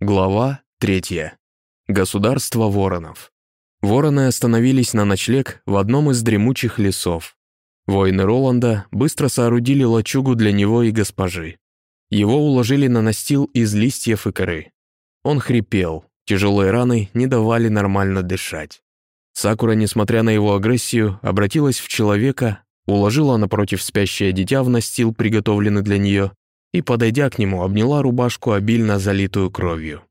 Глава третья. Государство воронов. Вороны остановились на ночлег в одном из дремучих лесов. Воины Роланда быстро соорудили лачугу для него и госпожи. Его уложили на настил из листьев и коры. Он хрипел, тяжелые раны не давали нормально дышать. Сакура, несмотря на его агрессию, обратилась в человека, уложила напротив спящее дитя в настил, приготовленный для нее, и, подойдя к нему, обняла рубашку, обильно залитую кровью.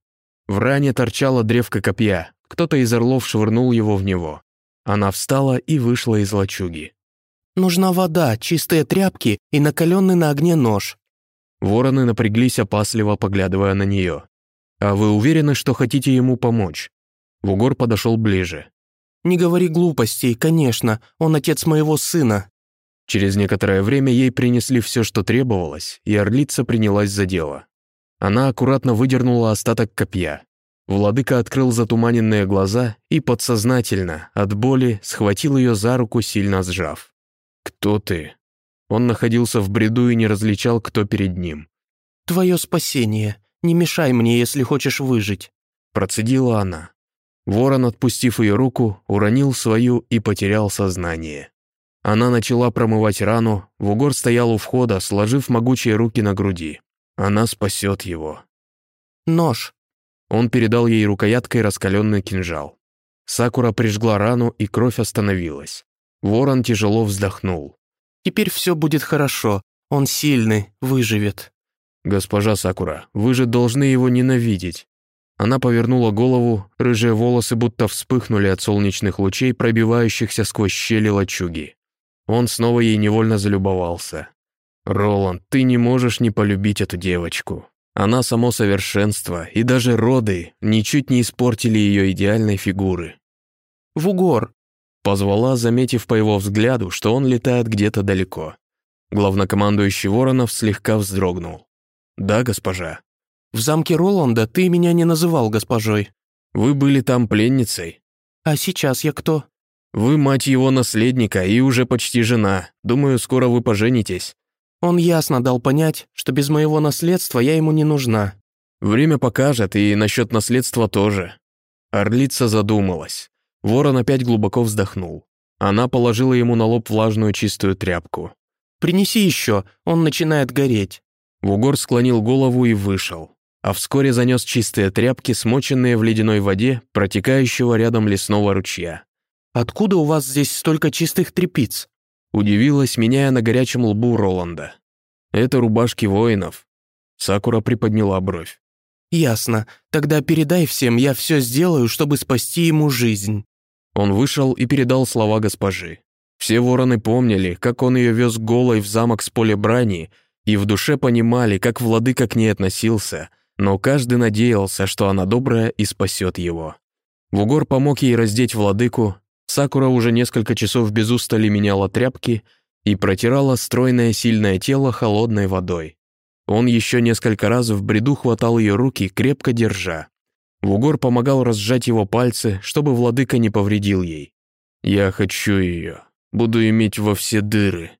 В ране торчала древко копья, кто-то из орлов швырнул его в него. Она встала и вышла из лачуги. «Нужна вода, чистые тряпки и накаленный на огне нож». Вороны напряглись опасливо, поглядывая на нее. «А вы уверены, что хотите ему помочь?» Вугор подошел ближе. «Не говори глупостей, конечно, он отец моего сына. Через некоторое время ей принесли все, что требовалось, и орлица принялась за дело. Она аккуратно выдернула остаток копья. Владыка открыл затуманенные глаза и подсознательно, от боли, схватил ее за руку, сильно сжав. «Кто ты?» Он находился в бреду и не различал, кто перед ним. «Твое спасение. Не мешай мне, если хочешь выжить», — процедила она. Ворон, отпустив ее руку, уронил свою и потерял сознание. Она начала промывать рану, Вугор стоял у входа, сложив могучие руки на груди. Она спасет его. «Нож». Он передал ей рукояткой раскаленный кинжал. Сакура прижгла рану, и кровь остановилась. Ворон тяжело вздохнул. «Теперь все будет хорошо. Он сильный, выживет». «Госпожа Сакура, вы же должны его ненавидеть». Она повернула голову, рыжие волосы будто вспыхнули от солнечных лучей, пробивающихся сквозь щели лачуги. Он снова ей невольно залюбовался. «Роланд, ты не можешь не полюбить эту девочку. Она само совершенство, и даже роды ничуть не испортили ее идеальной фигуры». «В угор!» — позвала, заметив по его взгляду, что он летает где-то далеко. Главнокомандующий Воронов слегка вздрогнул. «Да, госпожа». «В замке Роланда ты меня не называл госпожой». «Вы были там пленницей». «А сейчас я кто?» Вы мать его наследника и уже почти жена. Думаю, скоро вы поженитесь». Он ясно дал понять, что без моего наследства я ему не нужна. Время покажет, и насчет наследства тоже. Орлица задумалась. Ворон опять глубоко вздохнул. Она положила ему на лоб влажную чистую тряпку. «Принеси еще, он начинает гореть». Вугор склонил голову и вышел, а вскоре занес чистые тряпки, смоченные в ледяной воде, протекающего рядом лесного ручья. «Откуда у вас здесь столько чистых тряпиц?» Удивилась, меняя на горячем лбу Роланда. «Это рубашки воинов». Сакура приподняла бровь. «Ясно. Тогда передай всем, я все сделаю, чтобы спасти ему жизнь». Он вышел и передал слова госпожи. Все вороны помнили, как он ее вез голой в замок с поля брани, и в душе понимали, как владыка к ней относился, но каждый надеялся, что она добрая и спасет его. Вугор помог ей раздеть владыку, Сакура уже несколько часов без устали меняла тряпки и протирала стройное сильное тело холодной водой. Он еще несколько раз в бреду хватал ее руки, крепко держа. Вугор помогал разжать его пальцы, чтобы владыка не повредил ей. «Я хочу ее. Буду иметь во все дыры.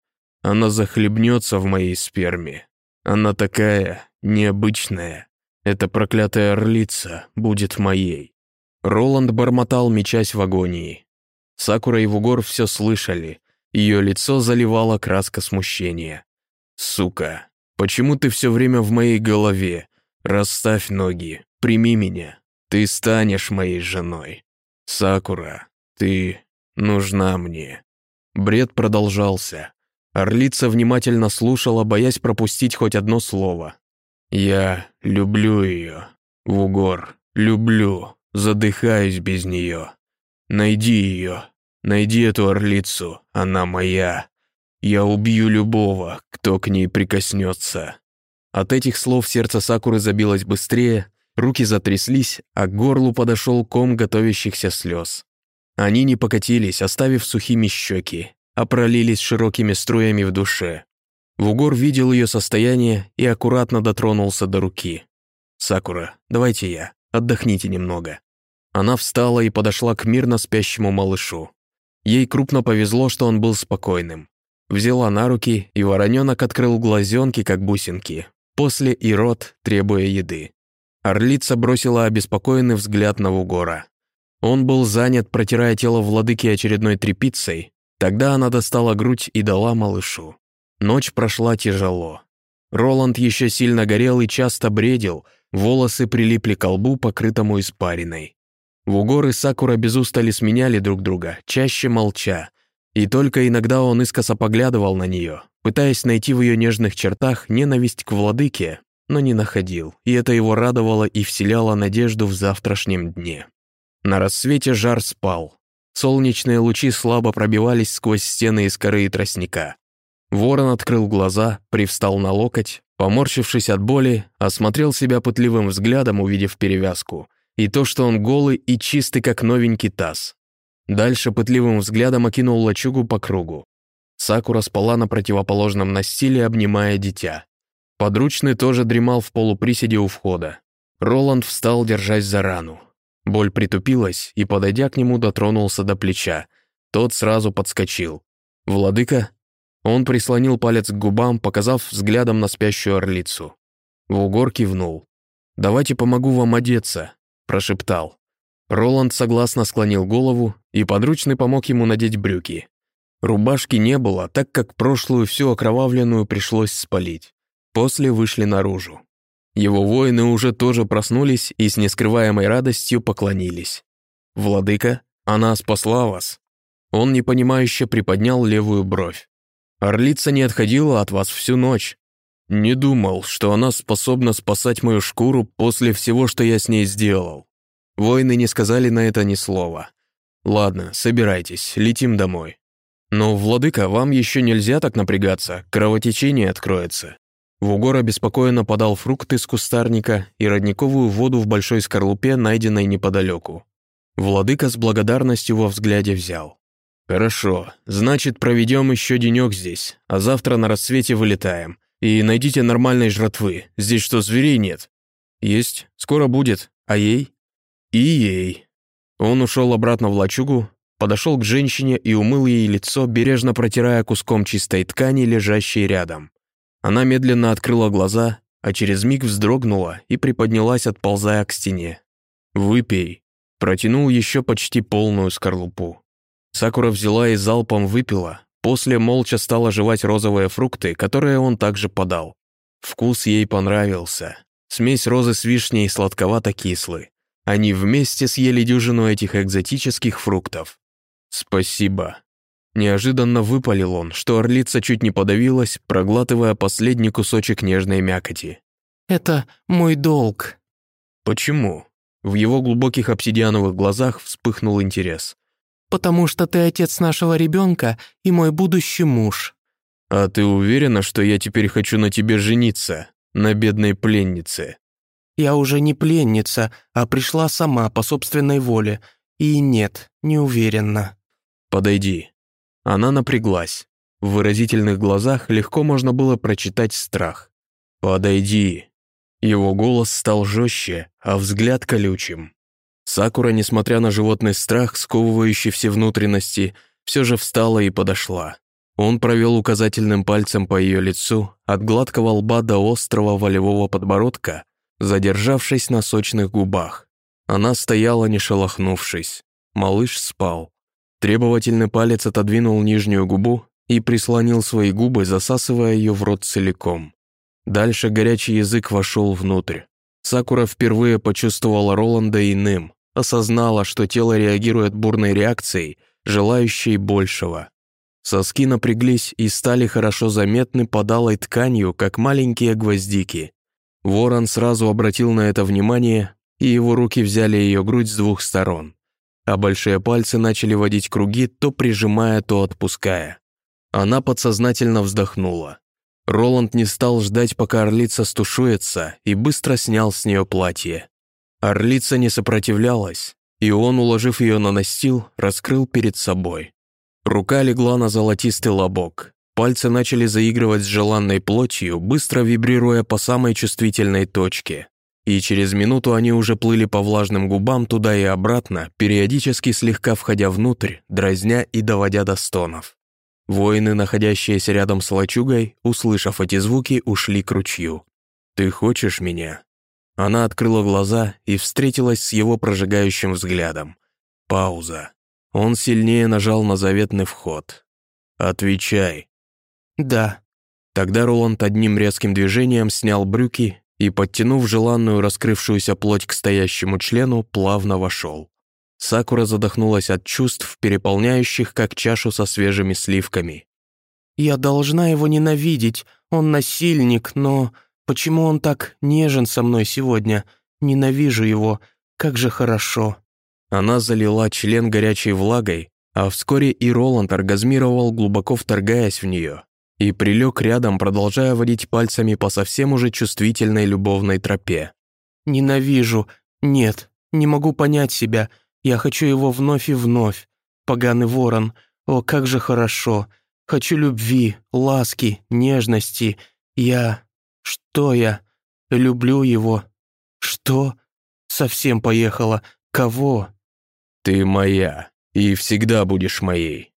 Она захлебнется в моей сперме. Она такая необычная. Эта проклятая орлица будет моей». Роланд бормотал, мечась в агонии. Сакура и Вугор все слышали. Ее лицо заливало краска смущения. «Сука, почему ты все время в моей голове? Расставь ноги, прими меня. Ты станешь моей женой. Сакура, ты нужна мне». Бред продолжался. Орлица внимательно слушала, боясь пропустить хоть одно слово. «Я люблю ее, Вугор, люблю, задыхаюсь без нее. Найди ее, найди эту орлицу, она моя. Я убью любого, кто к ней прикоснется». От этих слов сердце Сакуры забилось быстрее, руки затряслись, а к горлу подошел ком готовящихся слез. Они не покатились, оставив сухими щеки, а пролились широкими струями в душе. Вугор видел ее состояние и аккуратно дотронулся до руки. «Сакура, давайте я, отдохните немного». Она встала и подошла к мирно спящему малышу. Ей крупно повезло, что он был спокойным. Взяла на руки, и вороненок открыл глазенки, как бусинки. После и рот, требуя еды. Орлица бросила обеспокоенный взгляд на Вугора. Он был занят, протирая тело владыки очередной тряпицей. Тогда она достала грудь и дала малышу. Ночь прошла тяжело. Роланд еще сильно горел и часто бредил, волосы прилипли к лбу, покрытому испариной. Вугор и Сакура без устали сменяли друг друга, чаще молча. И только иногда он искоса поглядывал на нее, пытаясь найти в ее нежных чертах ненависть к владыке, но не находил, и это его радовало и вселяло надежду в завтрашнем дне. На рассвете жар спал. Солнечные лучи слабо пробивались сквозь стены из коры и тростника. Ворон открыл глаза, привстал на локоть, поморщившись от боли, осмотрел себя пытливым взглядом, увидев перевязку, и то, что он голый и чистый, как новенький таз. Дальше пытливым взглядом окинул лачугу по кругу. Сакура спала на противоположном настиле, обнимая дитя. Подручный тоже дремал в полуприседе у входа. Роланд встал, держась за рану. Боль притупилась, и, подойдя к нему, дотронулся до плеча. Тот сразу подскочил. «Владыка?» Он прислонил палец к губам, показав взглядом на спящую орлицу. Вугор кивнул. «Давайте помогу вам одеться», – прошептал. Роланд согласно склонил голову, и подручный помог ему надеть брюки. Рубашки не было, так как прошлую всю окровавленную пришлось спалить. После вышли наружу. Его воины уже тоже проснулись и с нескрываемой радостью поклонились. «Владыка, она спасла вас». Он непонимающе приподнял левую бровь. «Орлица не отходила от вас всю ночь. Не думал, что она способна спасать мою шкуру после всего, что я с ней сделал». Воины не сказали на это ни слова. «Ладно, собирайтесь, летим домой». «Но, владыка, вам еще нельзя так напрягаться, кровотечение откроется». Вугор обеспокоенно подал фрукты с кустарника и родниковую воду в большой скорлупе, найденной неподалеку. Владыка с благодарностью во взгляде взял. «Хорошо, значит, проведем еще денек здесь, а завтра на рассвете вылетаем. И найдите нормальной жратвы, здесь что, зверей нет?» «Есть, скоро будет. А ей?» «И ей». Он ушел обратно в лачугу, подошел к женщине и умыл ей лицо, бережно протирая куском чистой ткани, лежащей рядом. Она медленно открыла глаза, а через миг вздрогнула и приподнялась, отползая к стене. «Выпей», протянул еще почти полную скорлупу. Сакура взяла и залпом выпила, после молча стала жевать розовые фрукты, которые он также подал. Вкус ей понравился. Смесь розы с вишней сладковато-кислый. Они вместе съели дюжину этих экзотических фруктов. «Спасибо», Неожиданно выпалил он, что орлица чуть не подавилась, проглатывая последний кусочек нежной мякоти. «Это мой долг». «Почему?» В его глубоких обсидиановых глазах вспыхнул интерес. «Потому что ты отец нашего ребенка и мой будущий муж». «А ты уверена, что я теперь хочу на тебе жениться, на бедной пленнице?» «Я уже не пленница, а пришла сама по собственной воле. И нет, не уверена». «Подойди», она напряглась. В выразительных глазах легко можно было прочитать страх. «Подойди». Его голос стал жестче, а взгляд колючим. Сакура, несмотря на животный страх, сковывающий все внутренности, все же встала и подошла. Он провел указательным пальцем по ее лицу, от гладкого лба до острого волевого подбородка, задержавшись на сочных губах. Она стояла, не шелохнувшись. Малыш спал. Требовательный палец отодвинул нижнюю губу и прислонил свои губы, засасывая ее в рот целиком. Дальше горячий язык вошел внутрь. Сакура впервые почувствовала Роланда иным, осознала, что тело реагирует бурной реакцией, желающей большего. Соски напряглись и стали хорошо заметны под алой тканью, как маленькие гвоздики. Ворон сразу обратил на это внимание, и его руки взяли ее грудь с двух сторон а большие пальцы начали водить круги, то прижимая, то отпуская. Она подсознательно вздохнула. Роланд не стал ждать, пока орлица стушуется, и быстро снял с нее платье. Орлица не сопротивлялась, и он, уложив ее на настил, раскрыл перед собой. Рука легла на золотистый лобок. Пальцы начали заигрывать с желанной плотью, быстро вибрируя по самой чувствительной точке и через минуту они уже плыли по влажным губам туда и обратно, периодически слегка входя внутрь, дразня и доводя до стонов. Воины, находящиеся рядом с лачугой, услышав эти звуки, ушли к ручью. «Ты хочешь меня?» Она открыла глаза и встретилась с его прожигающим взглядом. Пауза. Он сильнее нажал на заветный вход. «Отвечай». «Да». Тогда Роланд одним резким движением снял брюки и, подтянув желанную раскрывшуюся плоть к стоящему члену, плавно вошел. Сакура задохнулась от чувств, переполняющих как чашу со свежими сливками. «Я должна его ненавидеть, он насильник, но почему он так нежен со мной сегодня? Ненавижу его, как же хорошо». Она залила член горячей влагой, а вскоре и Роланд оргазмировал, глубоко вторгаясь в нее, и прилег рядом, продолжая водить пальцами по совсем уже чувствительной любовной тропе. «Ненавижу. Нет, не могу понять себя. Я хочу его вновь и вновь. Поганый ворон. О, как же хорошо. Хочу любви, ласки, нежности. Я... Что я? Люблю его. Что? Совсем поехала. Кого? «Ты моя, и всегда будешь моей».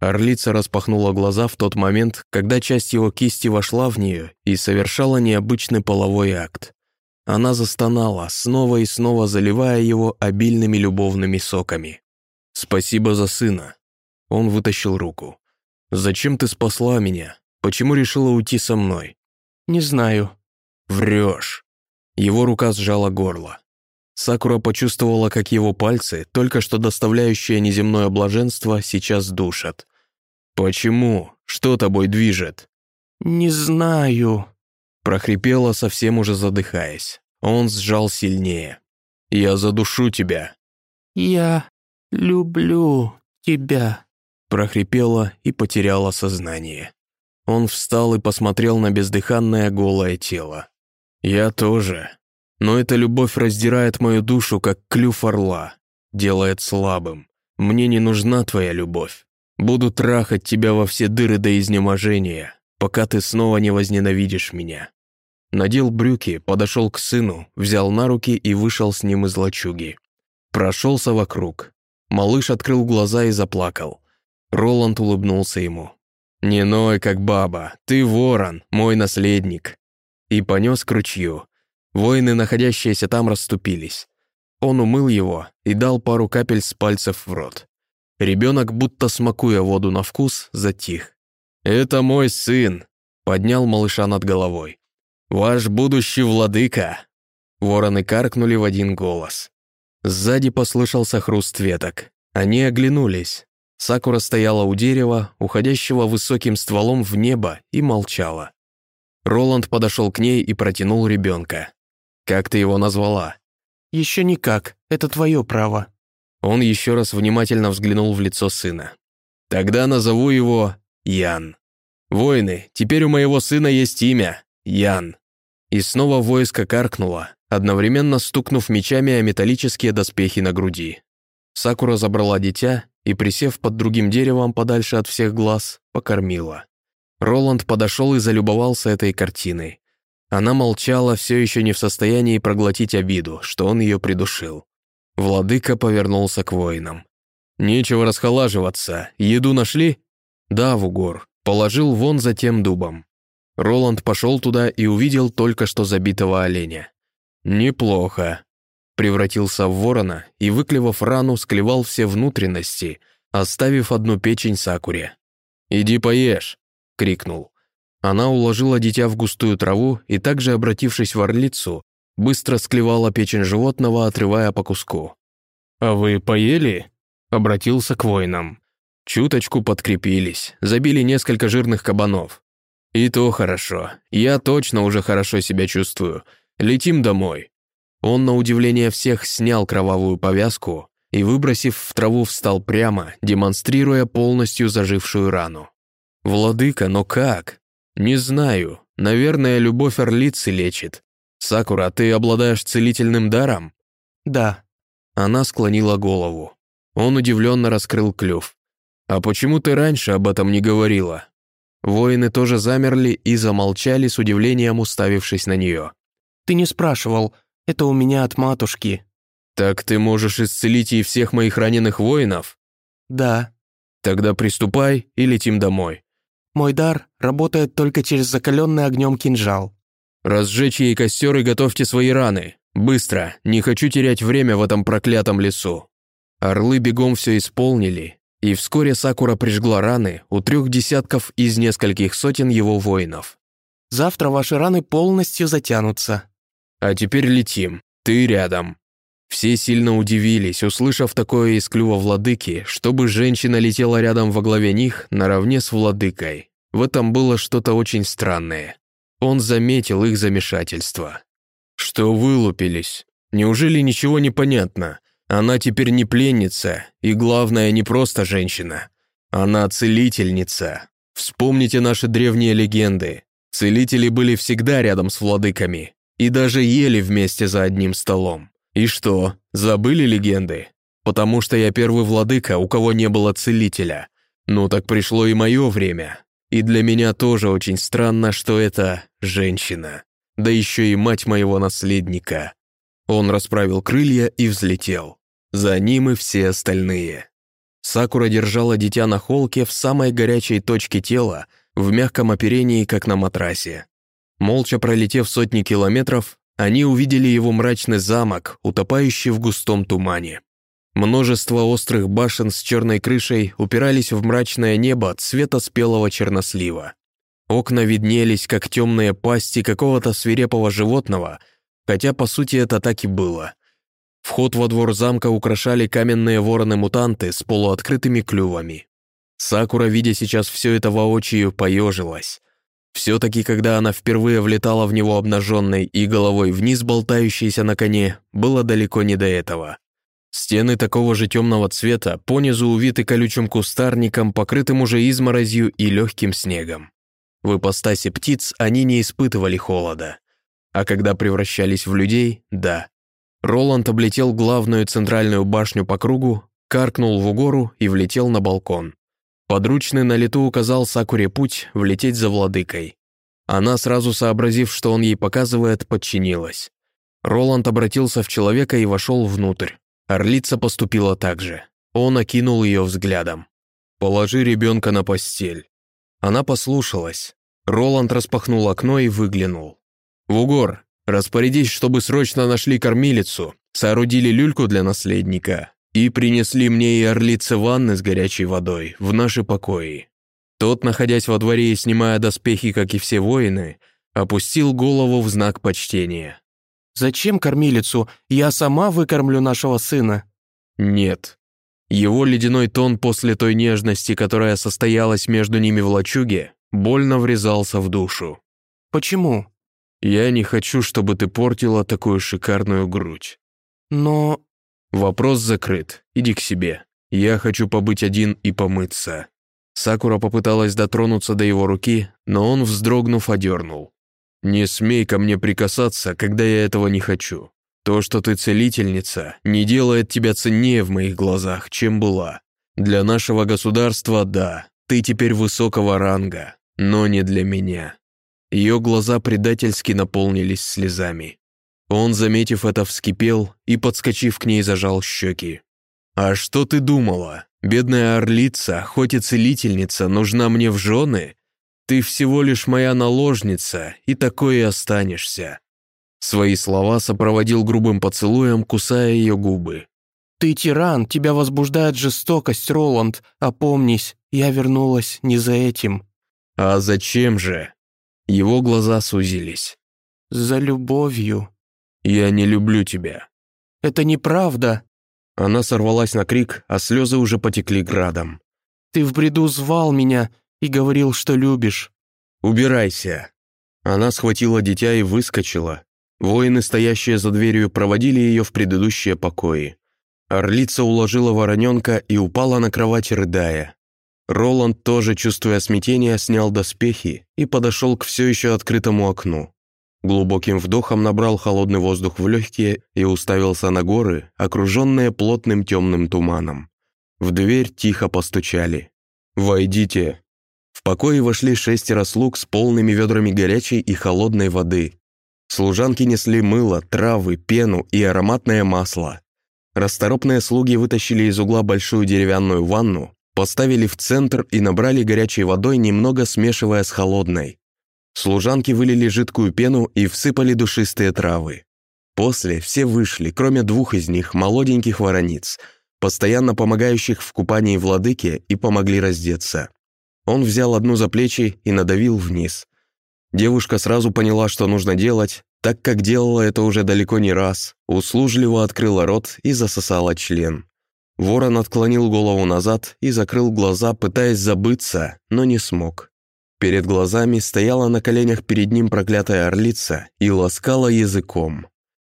Орлица распахнула глаза в тот момент, когда часть его кисти вошла в нее и совершала необычный половой акт. Она застонала, снова и снова заливая его обильными любовными соками. «Спасибо за сына». Он вытащил руку. «Зачем ты спасла меня? Почему решила уйти со мной?» «Не знаю». «Врешь». Его рука сжала горло. Сакура почувствовала, как его пальцы, только что доставляющие неземное блаженство, сейчас душат. «Почему? Что тобой движет?» «Не знаю», — прохрипела, совсем уже задыхаясь. Он сжал сильнее. «Я задушу тебя». «Я люблю тебя», — прохрипела и потеряла сознание. Он встал и посмотрел на бездыханное голое тело. «Я тоже», но эта любовь раздирает мою душу, как клюв орла, делает слабым. Мне не нужна твоя любовь. Буду трахать тебя во все дыры до изнеможения, пока ты снова не возненавидишь меня». Надел брюки, подошел к сыну, взял на руки и вышел с ним из лачуги. Прошелся вокруг. Малыш открыл глаза и заплакал. Роланд улыбнулся ему. «Не ной, как баба, ты ворон, мой наследник». И понес к ручью, Воины, находящиеся там, расступились. Он умыл его и дал пару капель с пальцев в рот. Ребенок, будто смакуя воду на вкус, затих. «Это мой сын», — поднял малыша над головой. «Ваш будущий владыка!» Вороны каркнули в один голос. Сзади послышался хруст веток. Они оглянулись. Сакура стояла у дерева, уходящего высоким стволом в небо, и молчала. Роланд подошел к ней и протянул ребенка. «Как ты его назвала?» «Еще никак, это твое право». Он еще раз внимательно взглянул в лицо сына. «Тогда назову его Ян. Воины, теперь у моего сына есть имя — Ян». И снова войско каркнуло, одновременно стукнув мечами о металлические доспехи на груди. Сакура забрала дитя и, присев под другим деревом подальше от всех глаз, покормила. Роланд подошел и залюбовался этой картиной. Она молчала, все еще не в состоянии проглотить обиду, что он ее придушил. Владыка повернулся к воинам. «Нечего расхолаживаться. Еду нашли?» «Да, в угор. Положил вон за тем дубом». Роланд пошел туда и увидел только что забитого оленя. «Неплохо». Превратился в ворона и, выклевав рану, склевал все внутренности, оставив одну печень Сакуре. «Иди поешь», — крикнул. Она уложила дитя в густую траву и также, обратившись в орлицу, быстро склевала печень животного, отрывая по куску. «А вы поели?» — обратился к воинам. Чуточку подкрепились, забили несколько жирных кабанов. «И то хорошо. Я точно уже хорошо себя чувствую. Летим домой». Он, на удивление всех, снял кровавую повязку и, выбросив в траву, встал прямо, демонстрируя полностью зажившую рану. «Владыка, но как? «Не знаю. Наверное, любовь орлицы лечит. Сакура, ты обладаешь целительным даром?» «Да». Она склонила голову. Он удивленно раскрыл клюв. «А почему ты раньше об этом не говорила?» Воины тоже замерли и замолчали с удивлением, уставившись на нее. «Ты не спрашивал. Это у меня от матушки». «Так ты можешь исцелить и всех моих раненых воинов?» «Да». «Тогда приступай и летим домой». Мой дар работает только через закаленный огнем кинжал». «Разжечь ей костер и готовьте свои раны. Быстро, не хочу терять время в этом проклятом лесу». Орлы бегом все исполнили, и вскоре Сакура прижгла раны у трех десятков из нескольких сотен его воинов. «Завтра ваши раны полностью затянутся». «А теперь летим, ты рядом». Все сильно удивились, услышав такое из клюва владыки, чтобы женщина летела рядом во главе них наравне с владыкой. В этом было что-то очень странное. Он заметил их замешательство. «Что вылупились? Неужели ничего не понятно? Она теперь не пленница, и главное, не просто женщина. Она целительница. Вспомните наши древние легенды. Целители были всегда рядом с владыками, и даже ели вместе за одним столом. И что, забыли легенды? Потому что я первый владыка, у кого не было целителя. Ну так пришло и мое время. И для меня тоже очень странно, что это женщина. Да еще и мать моего наследника. Он расправил крылья и взлетел. За ним и все остальные. Сакура держала дитя на холке в самой горячей точке тела, в мягком оперении, как на матрасе. Молча пролетев сотни километров, они увидели его мрачный замок, утопающий в густом тумане. Множество острых башен с черной крышей упирались в мрачное небо цвета спелого чернослива. Окна виднелись, как темные пасти какого-то свирепого животного, хотя по сути это так и было. Вход во двор замка украшали каменные вороны-мутанты с полуоткрытыми клювами. Сакура, видя сейчас все это воочию, поежилась. Все-таки, когда она впервые влетала в него обнаженной и головой вниз болтающейся на коне, было далеко не до этого. Стены такого же темного цвета, понизу увиты колючим кустарником, покрытым уже изморозью и легким снегом. В ипостаси птиц они не испытывали холода. А когда превращались в людей – да. Роланд облетел главную центральную башню по кругу, каркнул в угору и влетел на балкон. Подручный на лету указал Сакуре путь влететь за владыкой. Она, сразу сообразив, что он ей показывает, подчинилась. Роланд обратился в человека и вошел внутрь. Орлица поступила так же. Он окинул ее взглядом. «Положи ребенка на постель». Она послушалась. Роланд распахнул окно и выглянул. «Вугор, распорядись, чтобы срочно нашли кормилицу, соорудили люльку для наследника, и принесли мне и орлицы ванны с горячей водой в наши покои. Тот, находясь во дворе и снимая доспехи, как и все воины, опустил голову в знак почтения. «Зачем кормилицу? Я сама выкормлю нашего сына». «Нет». Его ледяной тон после той нежности, которая состоялась между ними в лачуге, больно врезался в душу. «Почему?» «Я не хочу, чтобы ты портила такую шикарную грудь». «Но...» «Вопрос закрыт. Иди к себе. Я хочу побыть один и помыться». Сакура попыталась дотронуться до его руки, но он, вздрогнув, одернул. «Не смей ко мне прикасаться, когда я этого не хочу. То, что ты целительница, не делает тебя ценнее в моих глазах, чем была. Для нашего государства – да, ты теперь высокого ранга, но не для меня». Ее глаза предательски наполнились слезами. Он, заметив это, вскипел и, подскочив к ней, зажал щеки. «А что ты думала? Бедная орлица, хоть и целительница, нужна мне в жены? Ты всего лишь моя наложница, и такой и останешься». Свои слова сопроводил грубым поцелуем, кусая ее губы. «Ты тиран, тебя возбуждает жестокость, Роланд. Опомнись, я вернулась не за этим». «А зачем же?» Его глаза сузились. «За любовью», «Я не люблю тебя». «Это неправда». Она сорвалась на крик, а слезы уже потекли градом. «Ты в бреду звал меня и говорил, что любишь». «Убирайся». Она схватила дитя и выскочила. Воины, стоящие за дверью, проводили ее в предыдущие покои. Орлица уложила вороненка и упала на кровать, рыдая. Роланд, тоже чувствуя смятение, снял доспехи и подошел к все еще открытому окну. Глубоким вдохом набрал холодный воздух в легкие и уставился на горы, окруженные плотным темным туманом. В дверь тихо постучали. «Войдите!» В покое вошли шестеро слуг с полными ведрами горячей и холодной воды. Служанки несли мыло, травы, пену и ароматное масло. Расторопные слуги вытащили из угла большую деревянную ванну, поставили в центр и набрали горячей водой, немного смешивая с холодной. Служанки вылили жидкую пену и всыпали душистые травы. После все вышли, кроме двух из них, молоденьких ворониц, постоянно помогающих в купании владыке, и помогли раздеться. Он взял одну за плечи и надавил вниз. Девушка сразу поняла, что нужно делать, так как делала это уже далеко не раз, услужливо открыла рот и засосала член. Ворон отклонил голову назад и закрыл глаза, пытаясь забыться, но не смог. Перед глазами стояла на коленях перед ним проклятая орлица и ласкала языком.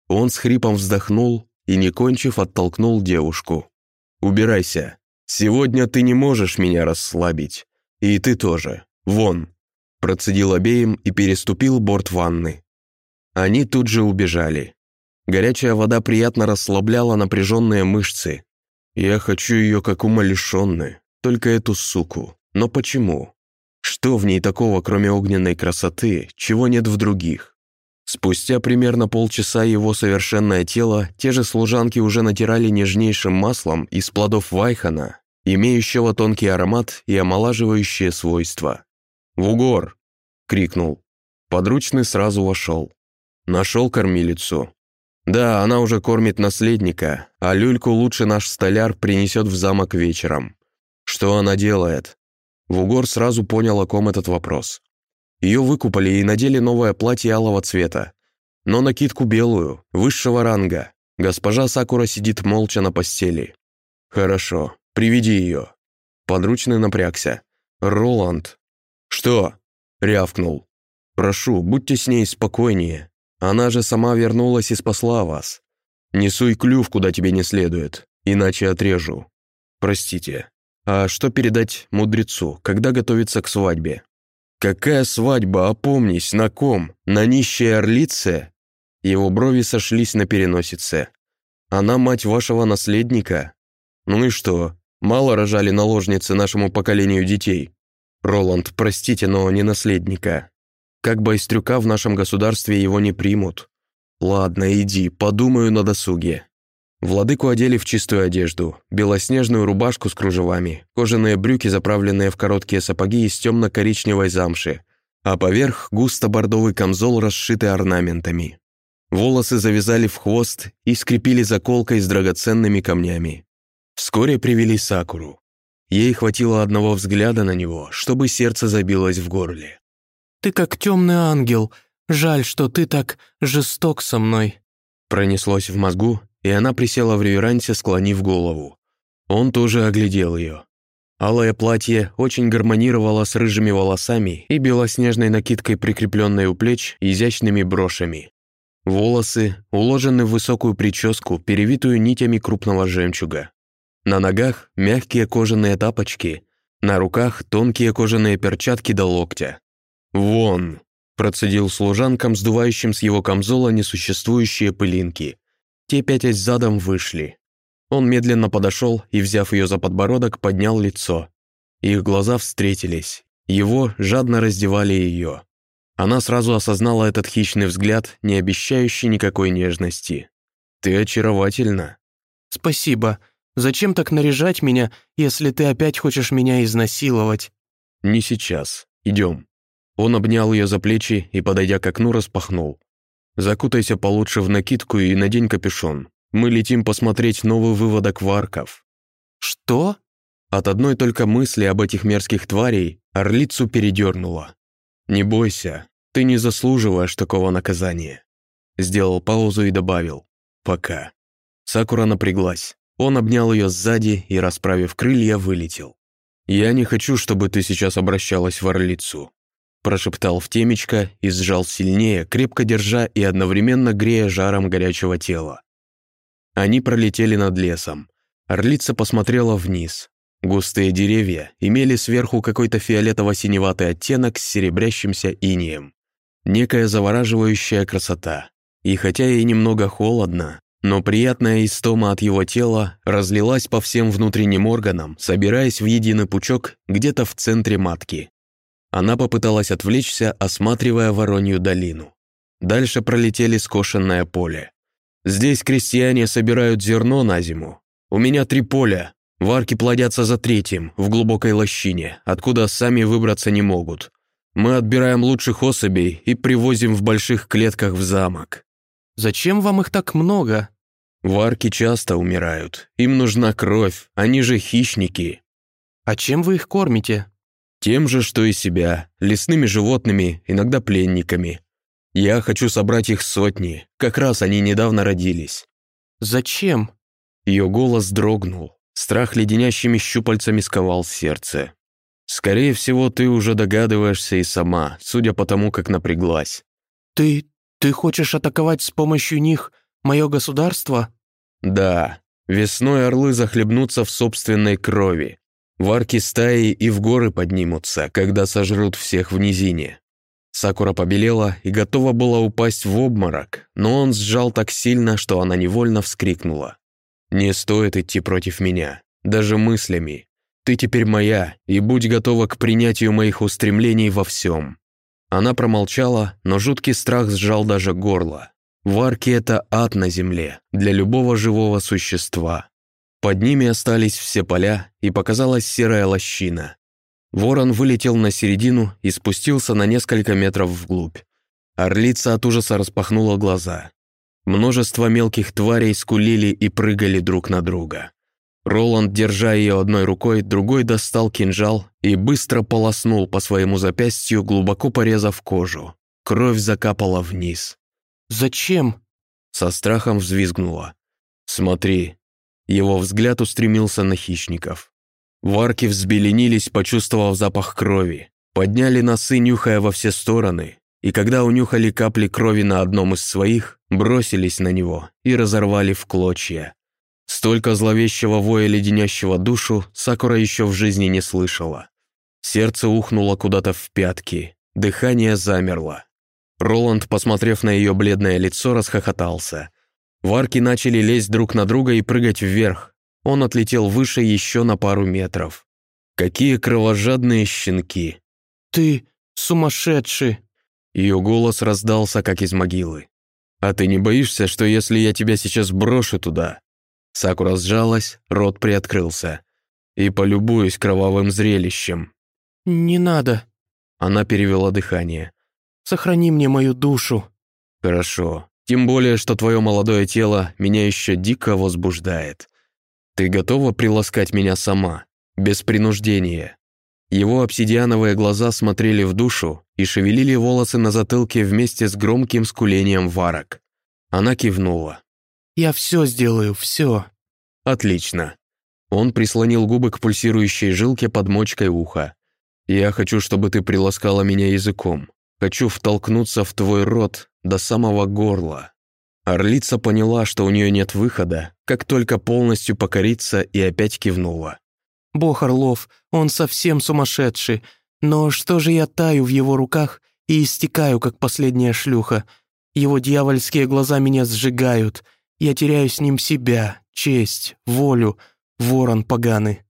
Он с хрипом вздохнул и, не кончив, оттолкнул девушку. «Убирайся. Сегодня ты не можешь меня расслабить. И ты тоже. Вон!» Процедил обеим и переступил борт ванны. Они тут же убежали. Горячая вода приятно расслабляла напряженные мышцы. «Я хочу ее как умалишенную, только эту суку. Но почему? Что в ней такого, кроме огненной красоты, чего нет в других?» Спустя примерно полчаса его совершенное тело те же служанки уже натирали нежнейшим маслом из плодов вайхана, имеющего тонкий аромат и омолаживающие свойства. «В угор!» — крикнул. Подручный сразу вошел. Нашел кормилицу. Да, она уже кормит наследника, а люльку лучше наш столяр принесет в замок вечером. Что она делает? В угор сразу понял, о ком этот вопрос. Ее выкупали и надели новое платье алого цвета. Но накидку белую, высшего ранга. Госпожа Сакура сидит молча на постели. «Хорошо, приведи ее». Подручный напрягся. «Роланд». «Что?» — рявкнул. «Прошу, будьте с ней спокойнее. Она же сама вернулась и спасла вас. Не суй клюв, куда тебе не следует, иначе отрежу. Простите. А что передать мудрецу, когда готовится к свадьбе?» «Какая свадьба, опомнись, на ком? На нищей орлице?» Его брови сошлись на переносице. «Она мать вашего наследника? Ну и что, мало рожали наложницы нашему поколению детей? Роланд, простите, но не наследника. Как байстрюка в нашем государстве его не примут. Ладно, иди, подумаю на досуге». Владыку одели в чистую одежду, белоснежную рубашку с кружевами, кожаные брюки, заправленные в короткие сапоги из темно-коричневой замши, а поверх густо-бордовый камзол, расшитый орнаментами. Волосы завязали в хвост и скрепили заколкой с драгоценными камнями. Вскоре привели Сакуру. Ей хватило одного взгляда на него, чтобы сердце забилось в горле. «Ты как темный ангел. Жаль, что ты так жесток со мной». Пронеслось в мозгу, и она присела в реверансе, склонив голову. Он тоже оглядел ее. Алое платье очень гармонировало с рыжими волосами и белоснежной накидкой, прикрепленной у плеч, изящными брошами. Волосы уложены в высокую прическу, перевитую нитями крупного жемчуга. На ногах мягкие кожаные тапочки, на руках тонкие кожаные перчатки до локтя. «Вон!» – процедил служанкам, сдувающим с его камзола несуществующие пылинки. Те пятясь задом вышли. Он медленно подошел и, взяв ее за подбородок, поднял лицо. Их глаза встретились. Его жадно раздевали ее. Она сразу осознала этот хищный взгляд, не обещающий никакой нежности. «Ты очаровательна». «Спасибо. Зачем так наряжать меня, если ты опять хочешь меня изнасиловать?» «Не сейчас. Идем». Он обнял ее за плечи и, подойдя к окну, распахнул. Закутайся получше в накидку и надень капюшон. Мы летим посмотреть новый выводок варков». «Что?» От одной только мысли об этих мерзких тварей орлицу передернула. «Не бойся, ты не заслуживаешь такого наказания». Сделал паузу и добавил «пока». Сакура напряглась. Он обнял ее сзади и, расправив крылья, вылетел. «Я не хочу, чтобы ты сейчас обращалась в орлицу прошептал в темечко и сжал сильнее, крепко держа и одновременно грея жаром горячего тела. Они пролетели над лесом. Орлица посмотрела вниз. Густые деревья имели сверху какой-то фиолетово-синеватый оттенок с серебрящимся инием. Некая завораживающая красота. И хотя ей немного холодно, но приятная истома от его тела разлилась по всем внутренним органам, собираясь в единый пучок где-то в центре матки. Она попыталась отвлечься, осматривая Воронью долину. Дальше пролетели скошенное поле. Здесь крестьяне собирают зерно на зиму. У меня три поля. Варки плодятся за третьим, в глубокой лощине, откуда сами выбраться не могут. Мы отбираем лучших особей и привозим в больших клетках в замок. Зачем вам их так много?» «Варки часто умирают. Им нужна кровь, они же хищники». «А чем вы их кормите?» «Тем же, что и себя, лесными животными, иногда пленниками. Я хочу собрать их сотни, как раз они недавно родились». «Зачем?» Ее голос дрогнул, страх леденящими щупальцами сковал сердце. «Скорее всего, ты уже догадываешься и сама, судя по тому, как напряглась». «Ты... ты хочешь атаковать с помощью них мое государство?» «Да. Весной орлы захлебнутся в собственной крови. Варки стаи и в горы поднимутся, когда сожрут всех в низине». Сакура побелела и готова была упасть в обморок, но он сжал так сильно, что она невольно вскрикнула. «Не стоит идти против меня, даже мыслями. Ты теперь моя, и будь готова к принятию моих устремлений во всем». Она промолчала, но жуткий страх сжал даже горло. Варки — это ад на земле, для любого живого существа. Под ними остались все поля, и показалась серая лощина. Ворон вылетел на середину и спустился на несколько метров вглубь. Орлица от ужаса распахнула глаза. Множество мелких тварей скулили и прыгали друг на друга. Роланд, держа ее одной рукой, другой достал кинжал и быстро полоснул по своему запястью, глубоко порезав кожу. Кровь закапала вниз. «Зачем?» Со страхом взвизгнула. «Смотри». Его взгляд устремился на хищников. Варки взбеленились, почувствовав запах крови. Подняли носы, нюхая во все стороны, и когда унюхали капли крови на одном из своих, бросились на него и разорвали в клочья. Столько зловещего воя, леденящего душу, Сакура еще в жизни не слышала. Сердце ухнуло куда-то в пятки, дыхание замерло. Роланд, посмотрев на ее бледное лицо, расхохотался. Варки начали лезть друг на друга и прыгать вверх. Он отлетел выше еще на пару метров. Какие кровожадные щенки. «Ты сумасшедший!» Ее голос раздался, как из могилы. «А ты не боишься, что если я тебя сейчас брошу туда?» Сакура сжалась, рот приоткрылся. «И полюбуюсь кровавым зрелищем». «Не надо». Она перевела дыхание. «Сохрани мне мою душу». «Хорошо. Тем более, что твое молодое тело меня еще дико возбуждает. Ты готова приласкать меня сама, без принуждения?» Его обсидиановые глаза смотрели в душу и шевелили волосы на затылке вместе с громким скулением варок. Она кивнула. «Я все сделаю, все». «Отлично». Он прислонил губы к пульсирующей жилке под мочкой уха. «Я хочу, чтобы ты приласкала меня языком. Хочу втолкнуться в твой рот до самого горла». Орлица поняла, что у нее нет выхода, как только полностью покориться и опять кивнула. Бог Орлов, он совсем сумасшедший. Но что же я таю в его руках и истекаю, как последняя шлюха? Его дьявольские глаза меня сжигают. Я теряю с ним себя, честь, волю. Ворон поганый».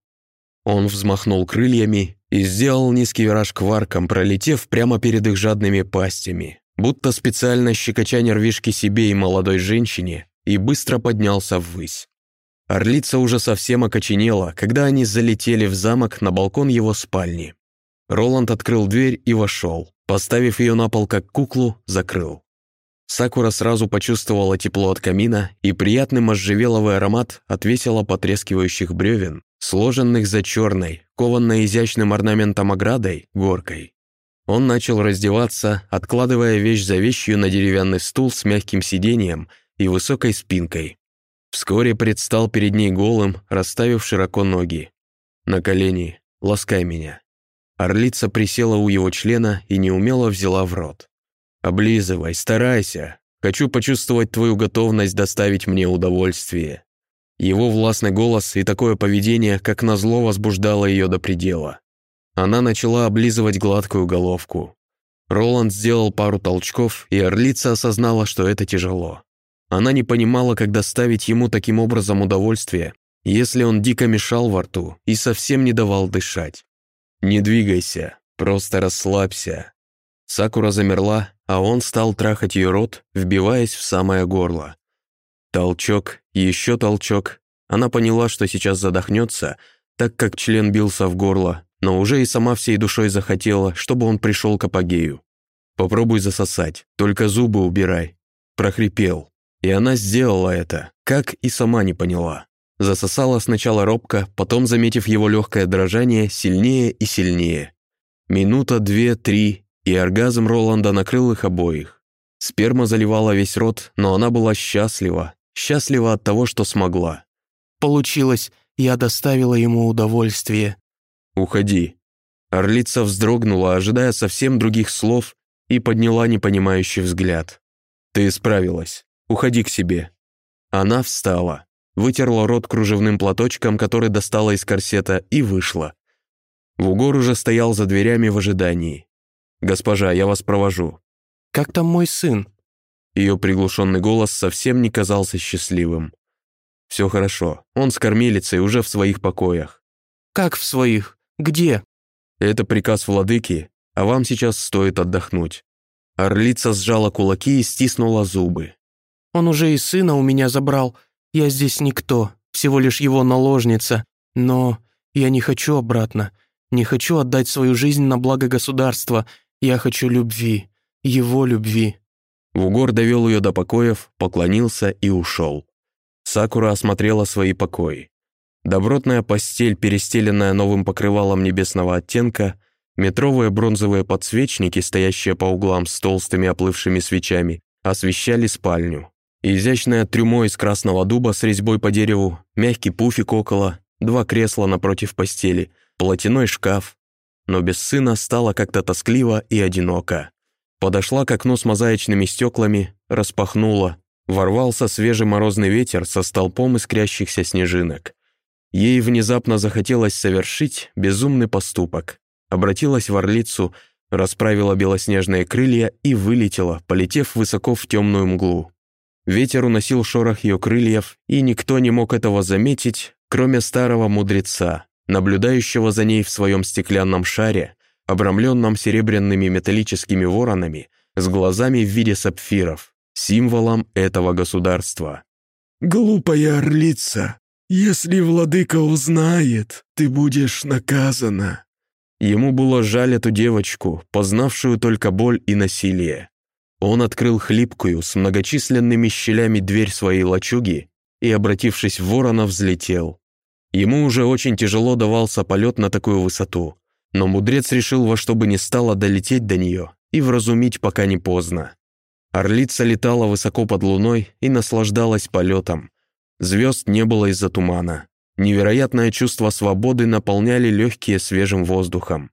Он взмахнул крыльями и сделал низкий вираж к варкам, пролетев прямо перед их жадными пастями, будто специально щекоча нервишки себе и молодой женщине, и быстро поднялся ввысь. Орлица уже совсем окоченела, когда они залетели в замок на балкон его спальни. Роланд открыл дверь и вошел, поставив ее на пол как куклу, закрыл. Сакура сразу почувствовала тепло от камина, и приятный можжевеловый аромат от весело потрескивающих бревен, сложенных за черной, кованной изящным орнаментом оградой, горкой. Он начал раздеваться, откладывая вещь за вещью на деревянный стул с мягким сиденьем и высокой спинкой. Вскоре предстал перед ней голым, расставив широко ноги. «На колени, ласкай меня». Орлица присела у его члена и неумело взяла в рот. «Облизывай, старайся. Хочу почувствовать твою готовность доставить мне удовольствие». Его властный голос и такое поведение, как назло, возбуждало ее до предела. Она начала облизывать гладкую головку. Роланд сделал пару толчков, и орлица осознала, что это тяжело. Она не понимала, как доставить ему таким образом удовольствие, если он дико мешал во рту и совсем не давал дышать. «Не двигайся, просто расслабься». Сакура замерла, а он стал трахать ее рот, вбиваясь в самое горло. Толчок, еще толчок. Она поняла, что сейчас задохнется, так как член бился в горло, но уже и сама всей душой захотела, чтобы он пришел к апогею. «Попробуй засосать, только зубы убирай». Прохрипел. И она сделала это, как и сама не поняла. Засосала сначала робко, потом, заметив его легкое дрожание, сильнее и сильнее. Минута, две, три, и оргазм Роланда накрыл их обоих. Сперма заливала весь рот, но она была счастлива, счастлива от того, что смогла. «Получилось, я доставила ему удовольствие». «Уходи». Орлица вздрогнула, ожидая совсем других слов, и подняла непонимающий взгляд. «Ты справилась. Уходи к себе». Она встала, вытерла рот кружевным платочком, который достала из корсета, и вышла. Вугор уже стоял за дверями в ожидании. «Госпожа, я вас провожу». «Как там мой сын?» Ее приглушенный голос совсем не казался счастливым. «Все хорошо. Он с кормилицей уже в своих покоях». «Как в своих? Где?» «Это приказ владыки, а вам сейчас стоит отдохнуть». Орлица сжала кулаки и стиснула зубы. «Он уже и сына у меня забрал. Я здесь никто, всего лишь его наложница. Но я не хочу обратно. Не хочу отдать свою жизнь на благо государства. Я хочу любви. Его любви». Вугор довел ее до покоев, поклонился и ушел. Сакура осмотрела свои покои. Добротная постель, перестеленная новым покрывалом небесного оттенка, метровые бронзовые подсвечники, стоящие по углам с толстыми оплывшими свечами, освещали спальню. Изящное трюмо из красного дуба с резьбой по дереву, мягкий пуфик около, два кресла напротив постели, платяной шкаф. Но без сына стало как-то тоскливо и одиноко. Подошла к окну с мозаичными стеклами, распахнула. Ворвался свежий морозный ветер со столпом искрящихся снежинок. Ей внезапно захотелось совершить безумный поступок. Обратилась в орлицу, расправила белоснежные крылья и вылетела, полетев высоко в темную мглу. Ветер уносил шорох ее крыльев, и никто не мог этого заметить, кроме старого мудреца, наблюдающего за ней в своем стеклянном шаре, обрамленном серебряными металлическими воронами, с глазами в виде сапфиров, символом этого государства. «Глупая орлица, если владыка узнает, ты будешь наказана». Ему было жаль эту девочку, познавшую только боль и насилие. Он открыл хлипкую, с многочисленными щелями дверь своей лачуги и, обратившись в ворона, взлетел. Ему уже очень тяжело давался полет на такую высоту, но мудрец решил во что бы ни стало долететь до нее и вразумить, пока не поздно. Орлица летала высоко под луной и наслаждалась полетом. Звезд не было из-за тумана. Невероятное чувство свободы наполняли легкие свежим воздухом.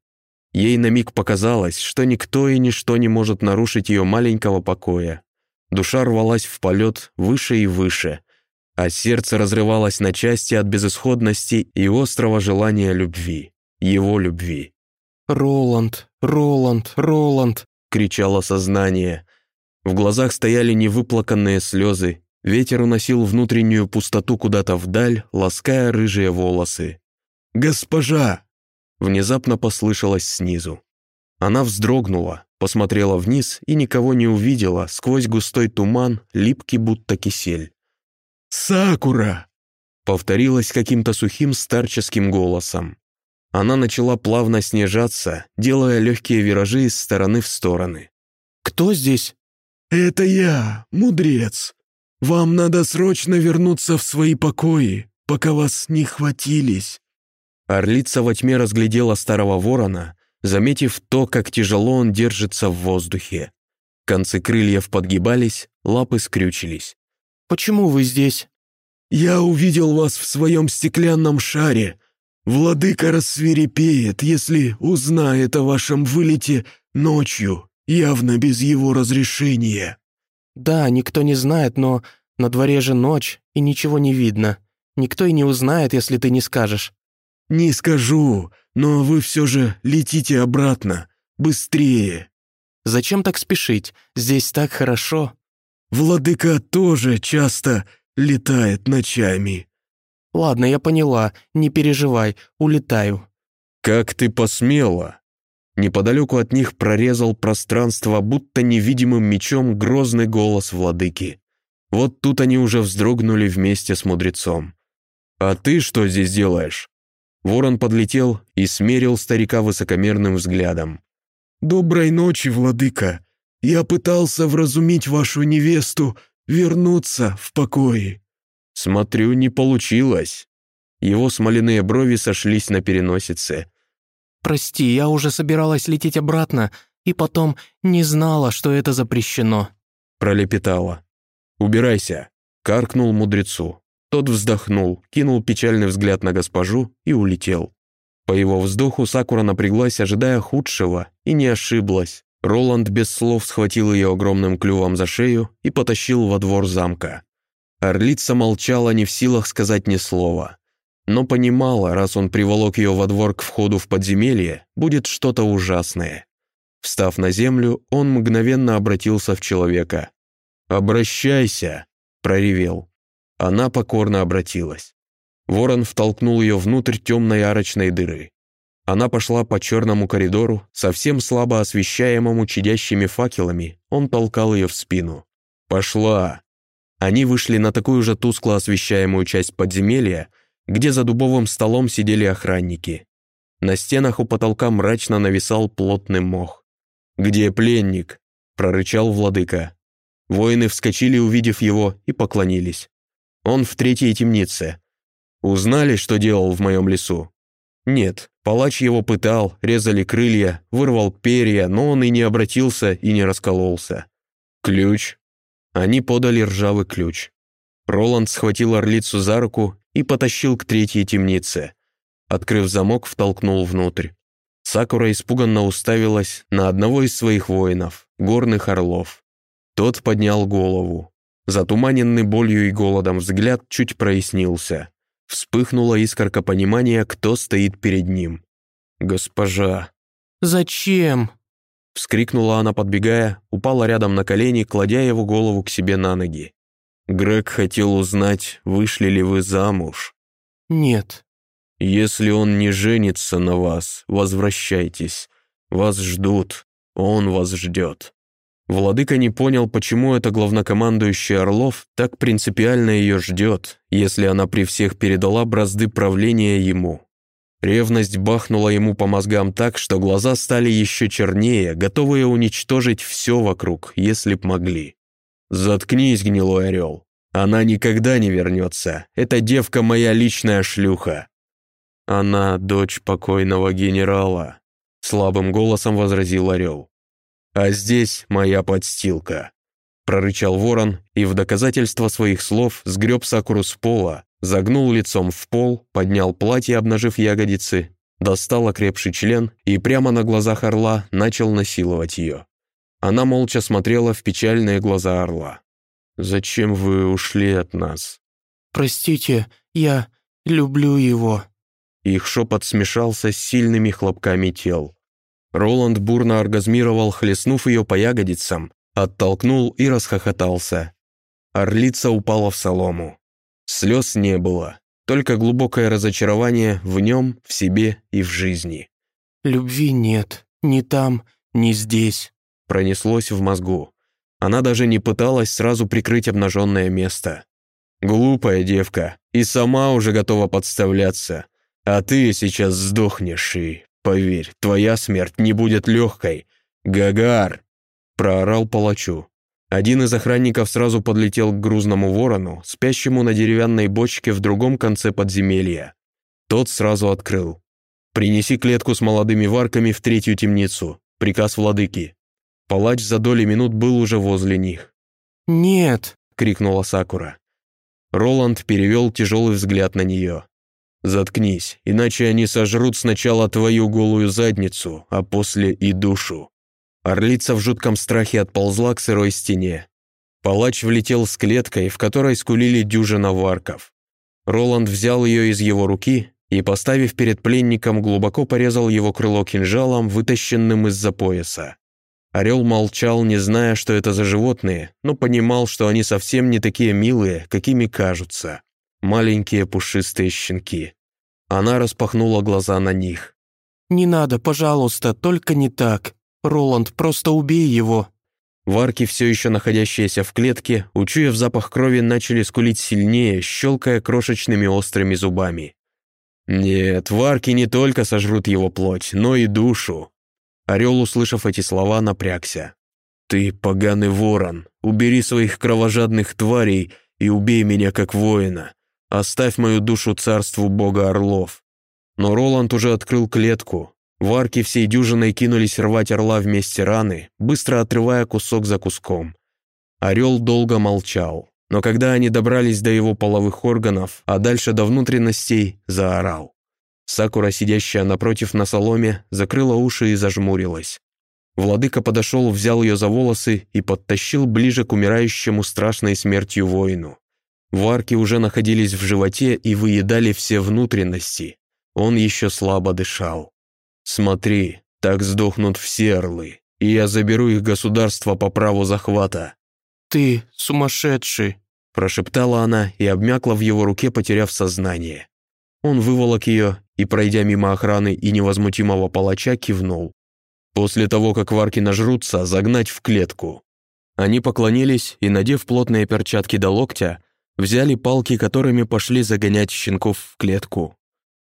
Ей на миг показалось, что никто и ничто не может нарушить ее маленького покоя. Душа рвалась в полет выше и выше, а сердце разрывалось на части от безысходности и острого желания любви, его любви. «Роланд, Роланд, Роланд!» — кричало сознание. В глазах стояли невыплаканные слезы, ветер уносил внутреннюю пустоту куда-то вдаль, лаская рыжие волосы. «Госпожа!» внезапно послышалось снизу. Она вздрогнула, посмотрела вниз и никого не увидела сквозь густой туман, липкий будто кисель. «Сакура!» повторилась каким-то сухим старческим голосом. Она начала плавно снижаться, делая легкие виражи из стороны в стороны. «Кто здесь?» «Это я, мудрец. Вам надо срочно вернуться в свои покои, пока вас не хватились. Орлица во тьме разглядела старого ворона, заметив то, как тяжело он держится в воздухе. Концы крыльев подгибались, лапы скрючились. «Почему вы здесь?» «Я увидел вас в своем стеклянном шаре. Владыка рассверепеет, если узнает о вашем вылете ночью, явно без его разрешения». «Да, никто не знает, но на дворе же ночь, и ничего не видно. Никто и не узнает, если ты не скажешь». «Не скажу, но вы все же летите обратно. Быстрее!» «Зачем так спешить? Здесь так хорошо!» «Владыка тоже часто летает ночами». «Ладно, я поняла. Не переживай, улетаю». «Как ты посмела?» Неподалеку от них прорезал пространство, будто невидимым мечом грозный голос владыки. Вот тут они уже вздрогнули вместе с мудрецом. «А ты что здесь делаешь?» Ворон подлетел и смерил старика высокомерным взглядом. «Доброй ночи, владыка. Я пытался вразумить вашу невесту, вернуться в покое». «Смотрю, не получилось». Его смоляные брови сошлись на переносице. «Прости, я уже собиралась лететь обратно, и потом не знала, что это запрещено», пролепетала. «Убирайся», — каркнул мудрецу. Тот вздохнул, кинул печальный взгляд на госпожу и улетел. По его вздоху Сакура напряглась, ожидая худшего, и не ошиблась. Роланд без слов схватил ее огромным клювом за шею и потащил во двор замка. Орлица молчала, не в силах сказать ни слова. Но понимала, раз он приволок ее во двор к входу в подземелье, будет что-то ужасное. Встав на землю, он мгновенно обратился в человека. «Обращайся!» — проревел. Она покорно обратилась. Ворон втолкнул ее внутрь темной арочной дыры. Она пошла по черному коридору, совсем слабо освещаемому чадящими факелами, он толкал ее в спину. «Пошла!» Они вышли на такую же тускло освещаемую часть подземелья, где за дубовым столом сидели охранники. На стенах у потолка мрачно нависал плотный мох. «Где пленник?» — прорычал владыка. Воины вскочили, увидев его, и поклонились. «Он в третьей темнице. Узнали, что делал в моем лесу?» Нет, палач его пытал, резали крылья, вырвал перья, но он и не обратился, и не раскололся. Ключ. Они подали ржавый ключ. Роланд схватил орлицу за руку и потащил к третьей темнице. Открыв замок, втолкнул внутрь. Сакура испуганно уставилась на одного из своих воинов, горных орлов. Тот поднял голову. Затуманенный болью и голодом взгляд чуть прояснился. Вспыхнула искорка понимания, кто стоит перед ним. «Госпожа». «Зачем?» Вскрикнула она, подбегая, упала рядом на колени, кладя его голову к себе на ноги. Грег хотел узнать, вышли ли вы замуж. «Нет». «Если он не женится на вас, возвращайтесь. Вас ждут, он вас ждет». Владыка не понял, почему это главнокомандующий Орлов так принципиально ее ждет, если она при всех передала бразды правления ему. Ревность бахнула ему по мозгам так, что глаза стали еще чернее, готовые уничтожить все вокруг, если б могли. «Заткнись, гнилой орел. Она никогда не вернется. Эта девка моя личная шлюха». «Она дочь покойного генерала», — слабым голосом возразил орел. «А здесь моя подстилка», — прорычал ворон и в доказательство своих слов сгреб Сакуру с пола, загнул лицом в пол, поднял платье, обнажив ягодицы, достал окрепший член и прямо на глазах орла начал насиловать ее. Она молча смотрела в печальные глаза орла. «Зачем вы ушли от нас?» «Простите, я люблю его». Их шепот смешался с сильными хлопками тел. Роланд бурно оргазмировал, хлестнув ее по ягодицам, оттолкнул и расхохотался. Орлица упала в солому. Слез не было, только глубокое разочарование в нем, в себе и в жизни. «Любви нет, ни там, ни здесь», пронеслось в мозгу. Она даже не пыталась сразу прикрыть обнаженное место. «Глупая девка, и сама уже готова подставляться. А ты сейчас сдохнешь и Поверь, твоя смерть не будет легкой. Гагар!» Проорал палачу. Один из охранников сразу подлетел к грузному ворону, спящему на деревянной бочке в другом конце подземелья. Тот сразу открыл. «Принеси клетку с молодыми варками в третью темницу. Приказ владыки». Палач за доли минут был уже возле них. «Нет!» — крикнула Сакура. Роланд перевел тяжелый взгляд на нее. Заткнись, иначе они сожрут сначала твою голую задницу, а после и душу». Орлица в жутком страхе отползла к сырой стене. Палач влетел с клеткой, в которой скулили дюжина варков. Роланд взял ее из его руки и, поставив перед пленником, глубоко порезал его крыло кинжалом, вытащенным из-за пояса. Орел молчал, не зная, что это за животные, но понимал, что они совсем не такие милые, какими кажутся маленькие пушистые щенки. Она распахнула глаза на них. «Не надо, пожалуйста, только не так. Роланд, просто убей его». Варки, все еще находящиеся в клетке, учуяв запах крови, начали скулить сильнее, щелкая крошечными острыми зубами. «Нет, варки не только сожрут его плоть, но и душу». Орел, услышав эти слова, напрягся. «Ты поганый ворон, убери своих кровожадных тварей и убей меня как воина. Оставь мою душу царству бога орлов». Но Роланд уже открыл клетку. Варки всей дюжиной кинулись рвать орла вместе раны, быстро отрывая кусок за куском. Орел долго молчал, но когда они добрались до его половых органов, а дальше до внутренностей, заорал. Сакура, сидящая напротив на соломе, закрыла уши и зажмурилась. Владыка подошел, взял ее за волосы и подтащил ближе к умирающему страшной смертью воину. Варки уже находились в животе и выедали все внутренности. Он еще слабо дышал. «Смотри, так сдохнут все орлы, и я заберу их государство по праву захвата». «Ты сумасшедший», – прошептала она и обмякла в его руке, потеряв сознание. Он выволок ее и, пройдя мимо охраны и невозмутимого палача, кивнул. После того, как варки нажрутся, загнать в клетку. Они поклонились и, надев плотные перчатки до локтя, взяли палки, которыми пошли загонять щенков в клетку.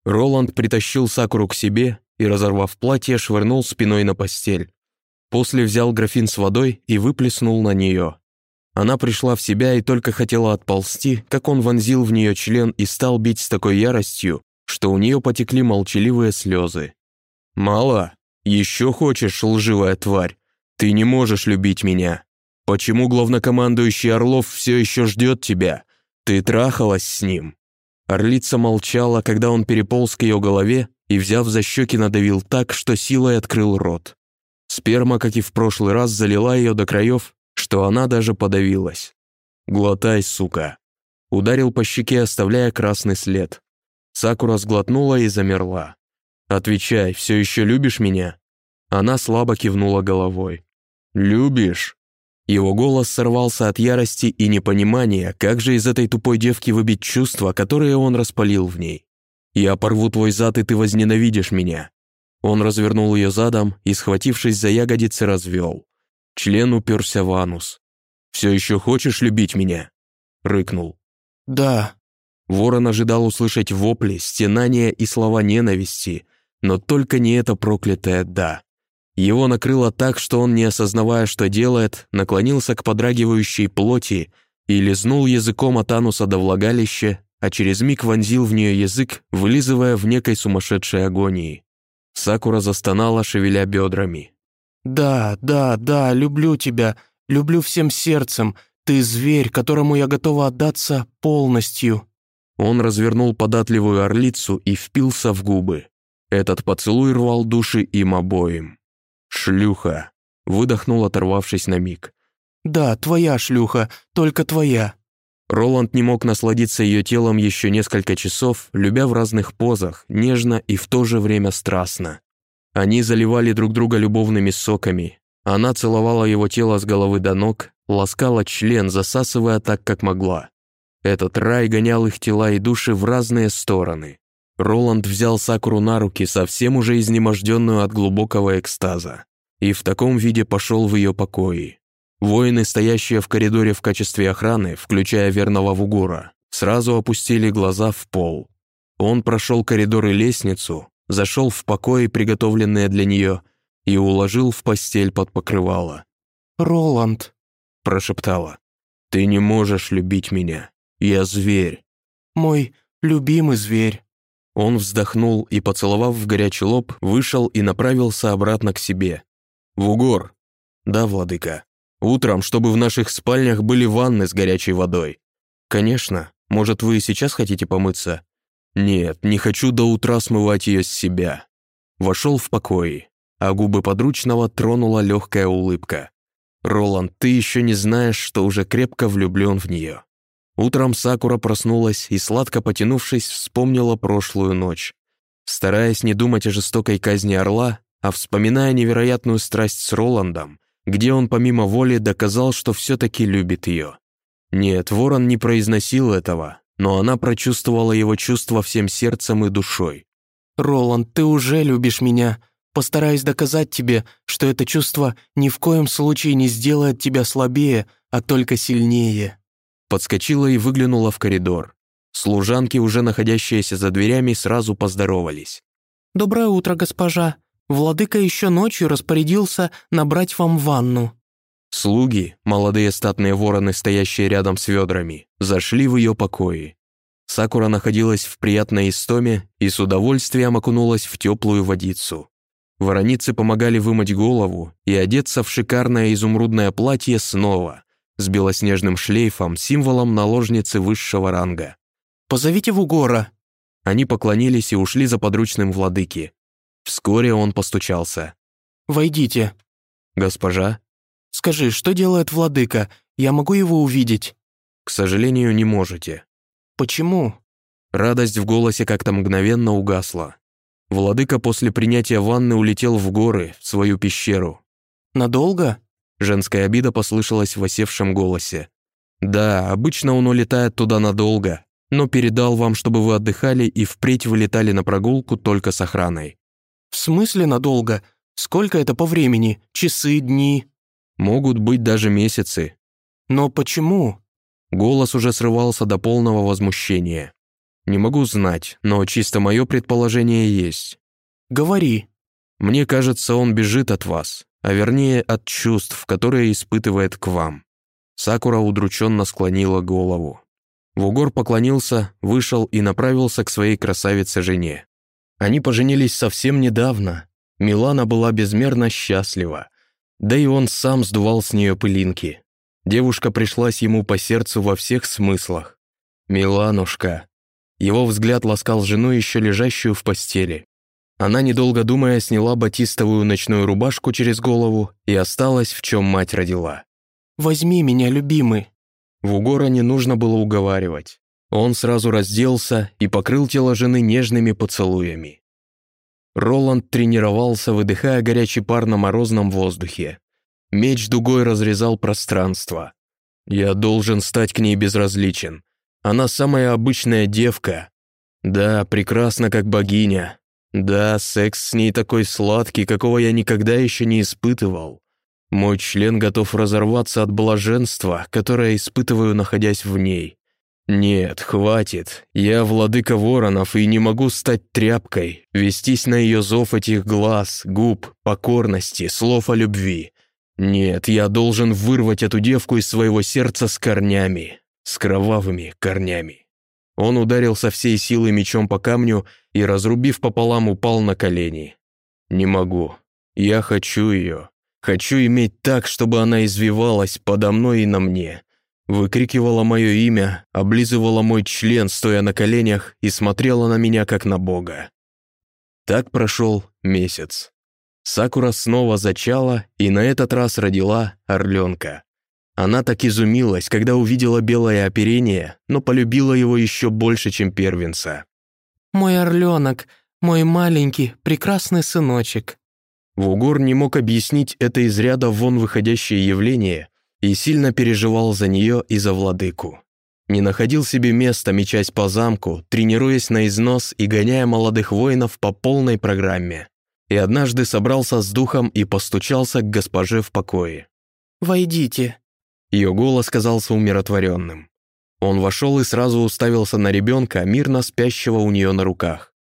Роланд притащил Сакуру к себе и, разорвав платье, швырнул спиной на постель. После взял графин с водой и выплеснул на нее. Она пришла в себя и только хотела отползти, как он вонзил в нее член и стал бить с такой яростью, что у нее потекли молчаливые слезы. «Мало?» «Еще хочешь, лживая тварь? Ты не можешь любить меня. Почему главнокомандующий Орлов все еще ждет тебя? Ты трахалась с ним?» Орлица молчала, когда он переполз к ее голове и, взяв за щеки, надавил так, что силой открыл рот. Сперма, как и в прошлый раз, залила ее до краев, что она даже подавилась. «Глотай, сука!» Ударил по щеке, оставляя красный след. Сакура сглотнула и замерла. «Отвечай, все еще любишь меня?» Она слабо кивнула головой. «Любишь?» Его голос сорвался от ярости и непонимания, как же из этой тупой девки выбить чувства, которые он распалил в ней. «Я порву твой зад, и ты возненавидишь меня». Он развернул ее задом и, схватившись за ягодицы, развел. Член уперся в анус. «Все еще хочешь любить меня?» Рыкнул. «Да». Ворон ожидал услышать вопли, стенания и слова ненависти, но только не это проклятое «да». Его накрыло так, что он, не осознавая, что делает, наклонился к подрагивающей плоти и лизнул языком от ануса до влагалища, а через миг вонзил в нее язык, вылизывая в некой сумасшедшей агонии. Сакура застонала, шевеля бедрами. «Да, да, да, люблю тебя, люблю всем сердцем. Ты зверь, которому я готова отдаться полностью». Он развернул податливую орлицу и впился в губы. Этот поцелуй рвал души им обоим. «Шлюха!» — выдохнул, оторвавшись на миг. «Да, твоя шлюха, только твоя». Роланд не мог насладиться ее телом еще несколько часов, любя в разных позах, нежно и в то же время страстно. Они заливали друг друга любовными соками. Она целовала его тело с головы до ног, ласкала член, засасывая так, как могла. Этот рай гонял их тела и души в разные стороны. Роланд взял Сакуру на руки, совсем уже изнеможденную от глубокого экстаза, и в таком виде пошел в ее покои. Воины, стоящие в коридоре в качестве охраны, включая верного Вугура, сразу опустили глаза в пол. Он прошел коридор и лестницу, зашел в покои, приготовленные для нее, и уложил в постель под покрывало. «Роланд», — прошептала, — «ты не можешь любить меня. Я зверь». «Мой любимый зверь». Он вздохнул и, поцеловав в горячий лоб, вышел и направился обратно к себе. «В угор!» «Да, владыка. Утром, чтобы в наших спальнях были ванны с горячей водой». «Конечно. Может, вы сейчас хотите помыться?» «Нет, не хочу до утра смывать ее с себя». Вошел в покой, а губы подручного тронула легкая улыбка. «Роланд, ты еще не знаешь, что уже крепко влюблен в нее». Утром Сакура проснулась и, сладко потянувшись, вспомнила прошлую ночь. Стараясь не думать о жестокой казни Орла, а вспоминая невероятную страсть с Роландом, где он помимо воли доказал, что все-таки любит ее. Нет, Ворон не произносил этого, но она прочувствовала его чувства всем сердцем и душой. «Роланд, ты уже любишь меня. Постараюсь доказать тебе, что это чувство ни в коем случае не сделает тебя слабее, а только сильнее» подскочила и выглянула в коридор. Служанки, уже находящиеся за дверями, сразу поздоровались. «Доброе утро, госпожа. Владыка еще ночью распорядился набрать вам ванну». Слуги, молодые статные вороны, стоящие рядом с ведрами, зашли в ее покои. Сакура находилась в приятной истоме и с удовольствием окунулась в теплую водицу. Вороницы помогали вымыть голову и одеться в шикарное изумрудное платье снова, с белоснежным шлейфом, символом наложницы высшего ранга. «Позовите Вугора!» Они поклонились и ушли за подручным владыки. Вскоре он постучался. «Войдите». «Госпожа?» «Скажи, что делает владыка? Я могу его увидеть?» «К сожалению, не можете». «Почему?» Радость в голосе как-то мгновенно угасла. Владыка после принятия ванны улетел в горы, в свою пещеру. «Надолго?» Женская обида послышалась в осевшем голосе. «Да, обычно он улетает туда надолго, но передал вам, чтобы вы отдыхали и впредь вылетали на прогулку только с охраной». «В смысле надолго? Сколько это по времени? Часы, дни?» «Могут быть даже месяцы». «Но почему?» Голос уже срывался до полного возмущения. «Не могу знать, но чисто мое предположение есть». «Говори». «Мне кажется, он бежит от вас, а вернее от чувств, которые испытывает к вам». Сакура удрученно склонила голову. Вугор поклонился, вышел и направился к своей красавице-жене. Они поженились совсем недавно. Милана была безмерно счастлива. Да и он сам сдувал с нее пылинки. Девушка пришлась ему по сердцу во всех смыслах. «Миланушка». Его взгляд ласкал жену, еще лежащую в постели. Она, недолго думая, сняла батистовую ночную рубашку через голову и осталась, в чем мать родила. «Возьми меня, любимый», Вугора не нужно было уговаривать. Он сразу разделся и покрыл тело жены нежными поцелуями. Роланд тренировался, выдыхая горячий пар на морозном воздухе. Меч дугой разрезал пространство. Я должен стать к ней безразличен. Она самая обычная девка. Да, прекрасна как богиня. Да, секс с ней такой сладкий, какого я никогда еще не испытывал. Мой член готов разорваться от блаженства, которое испытываю, находясь в ней. Нет, хватит. Я владыка воронов и не могу стать тряпкой, вестись на ее зов этих глаз, губ, покорности, слов о любви. Нет, я должен вырвать эту девку из своего сердца с корнями, с кровавыми корнями. Он ударил со всей силы мечом по камню и, разрубив пополам, упал на колени. Не могу. Я хочу ее. Хочу иметь так, чтобы она извивалась подо мной и на мне. Выкрикивала мое имя, облизывала мой член, стоя на коленях, и смотрела на меня, как на Бога. Так прошел месяц. Сакура снова зачала и на этот раз родила орленка. Она так изумилась, когда увидела белое оперение, но полюбила его еще больше, чем первенца. «Мой орленок, мой маленький, прекрасный сыночек», Вугор не мог объяснить это из ряда вон выходящее явление и сильно переживал за нее и за владыку. Не находил себе места, мечась по замку, тренируясь на износ и гоняя молодых воинов по полной программе. И однажды собрался с духом и постучался к госпоже в покое. «Войдите». Ее голос казался умиротворенным. Он вошел и сразу уставился на ребенка, мирно спящего у нее на руках.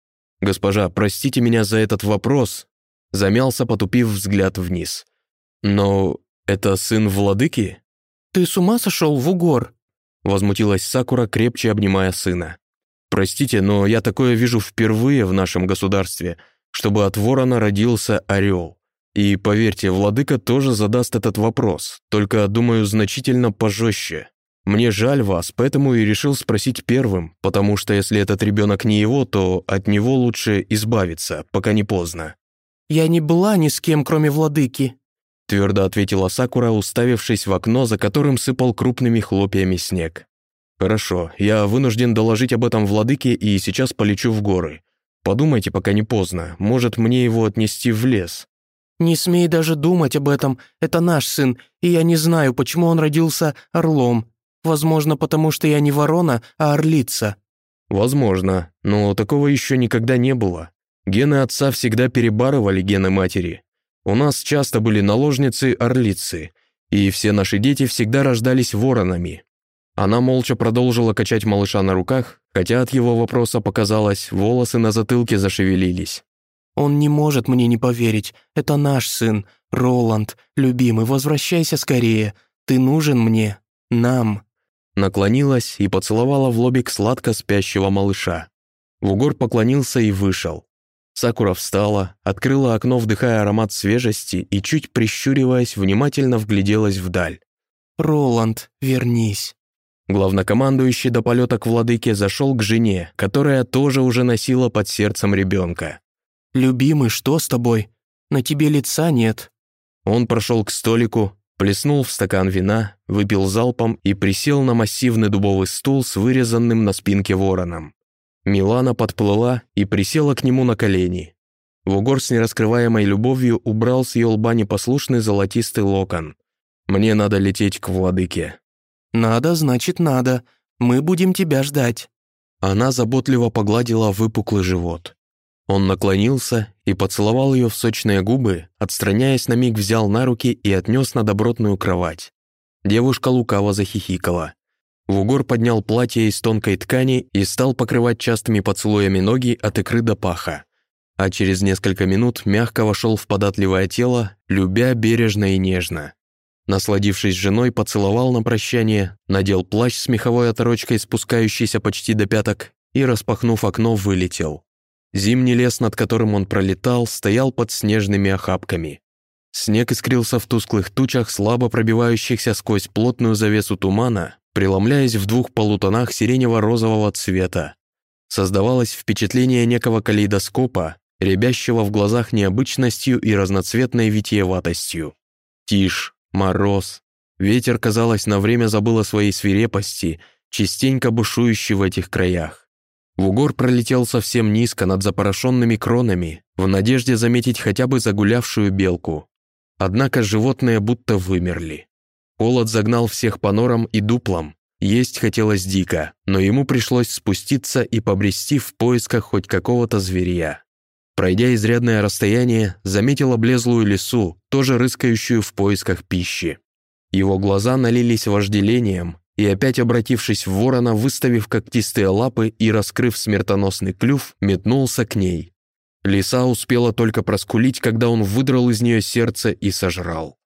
«Госпожа, простите меня за этот вопрос, замялся, потупив взгляд вниз. «Но это сын владыки?» «Ты с ума сошел, Вугор?» Возмутилась Сакура, крепче обнимая сына. «Простите, но я такое вижу впервые в нашем государстве, чтобы от ворона родился орел. И поверьте, владыка тоже задаст этот вопрос, только, думаю, значительно пожестче. Мне жаль вас, поэтому и решил спросить первым, потому что если этот ребенок не его, то от него лучше избавиться, пока не поздно. «Я не была ни с кем, кроме владыки», твердо ответила Сакура, уставившись в окно, за которым сыпал крупными хлопьями снег. «Хорошо, я вынужден доложить об этом владыке и сейчас полечу в горы. Подумайте, пока не поздно, может мне его отнести в лес?» «Не смей даже думать об этом, это наш сын, и я не знаю, почему он родился орлом. Возможно, потому что я не ворона, а орлица». «Возможно, но такого еще никогда не было. Гены отца всегда перебарывали гены матери. У нас часто были наложницы-орлицы, и все наши дети всегда рождались воронами. Она молча продолжила качать малыша на руках, хотя от его вопроса показалось, волосы на затылке зашевелились. Он не может мне не поверить. Это наш сын. Роланд, любимый, возвращайся скорее. Ты нужен мне. Нам». Наклонилась и поцеловала в лобик сладко спящего малыша. Вугор поклонился и вышел. Сакура встала, открыла окно, вдыхая аромат свежести и, чуть прищуриваясь, внимательно вгляделась вдаль. «Роланд, вернись». Главнокомандующий до полета к владыке зашел к жене, которая тоже уже носила под сердцем ребенка. «Любимый, что с тобой? На тебе лица нет». Он прошел к столику, плеснул в стакан вина, выпил залпом и присел на массивный дубовый стул с вырезанным на спинке вороном. Милана подплыла и присела к нему на колени. Вугор с нераскрываемой любовью убрал с ее лба непослушный золотистый локон. «Мне надо лететь к владыке». «Надо, значит, надо. Мы будем тебя ждать». Она заботливо погладила выпуклый живот. Он наклонился и поцеловал ее в сочные губы, отстраняясь на миг взял на руки и отнес на добротную кровать. Девушка лукаво захихикала. Вугор поднял платье из тонкой ткани и стал покрывать частыми поцелуями ноги от икры до паха. А через несколько минут мягко вошел в податливое тело, любя бережно и нежно. Насладившись женой, поцеловал на прощание, надел плащ с меховой оторочкой, спускающийся почти до пяток, и, распахнув окно, вылетел. Зимний лес, над которым он пролетал, стоял под снежными охапками. Снег искрился в тусклых тучах, слабо пробивающихся сквозь плотную завесу тумана, преломляясь в двух полутонах сиренево-розового цвета. Создавалось впечатление некого калейдоскопа, рябящего в глазах необычностью и разноцветной витиеватостью. Тишь, мороз. Ветер, казалось, на время забыл о своей свирепости, частенько бушующий в этих краях. Вугор пролетел совсем низко над запорошенными кронами, в надежде заметить хотя бы загулявшую белку. Однако животные будто вымерли. Холод загнал всех по норам и дуплам. Есть хотелось дико, но ему пришлось спуститься и побрести в поисках хоть какого-то зверя. Пройдя изрядное расстояние, заметил облезлую лису, тоже рыскающую в поисках пищи. Его глаза налились вожделением, и опять обратившись в ворона, выставив когтистые лапы и раскрыв смертоносный клюв, метнулся к ней. Лиса успела только проскулить, когда он выдрал из нее сердце и сожрал.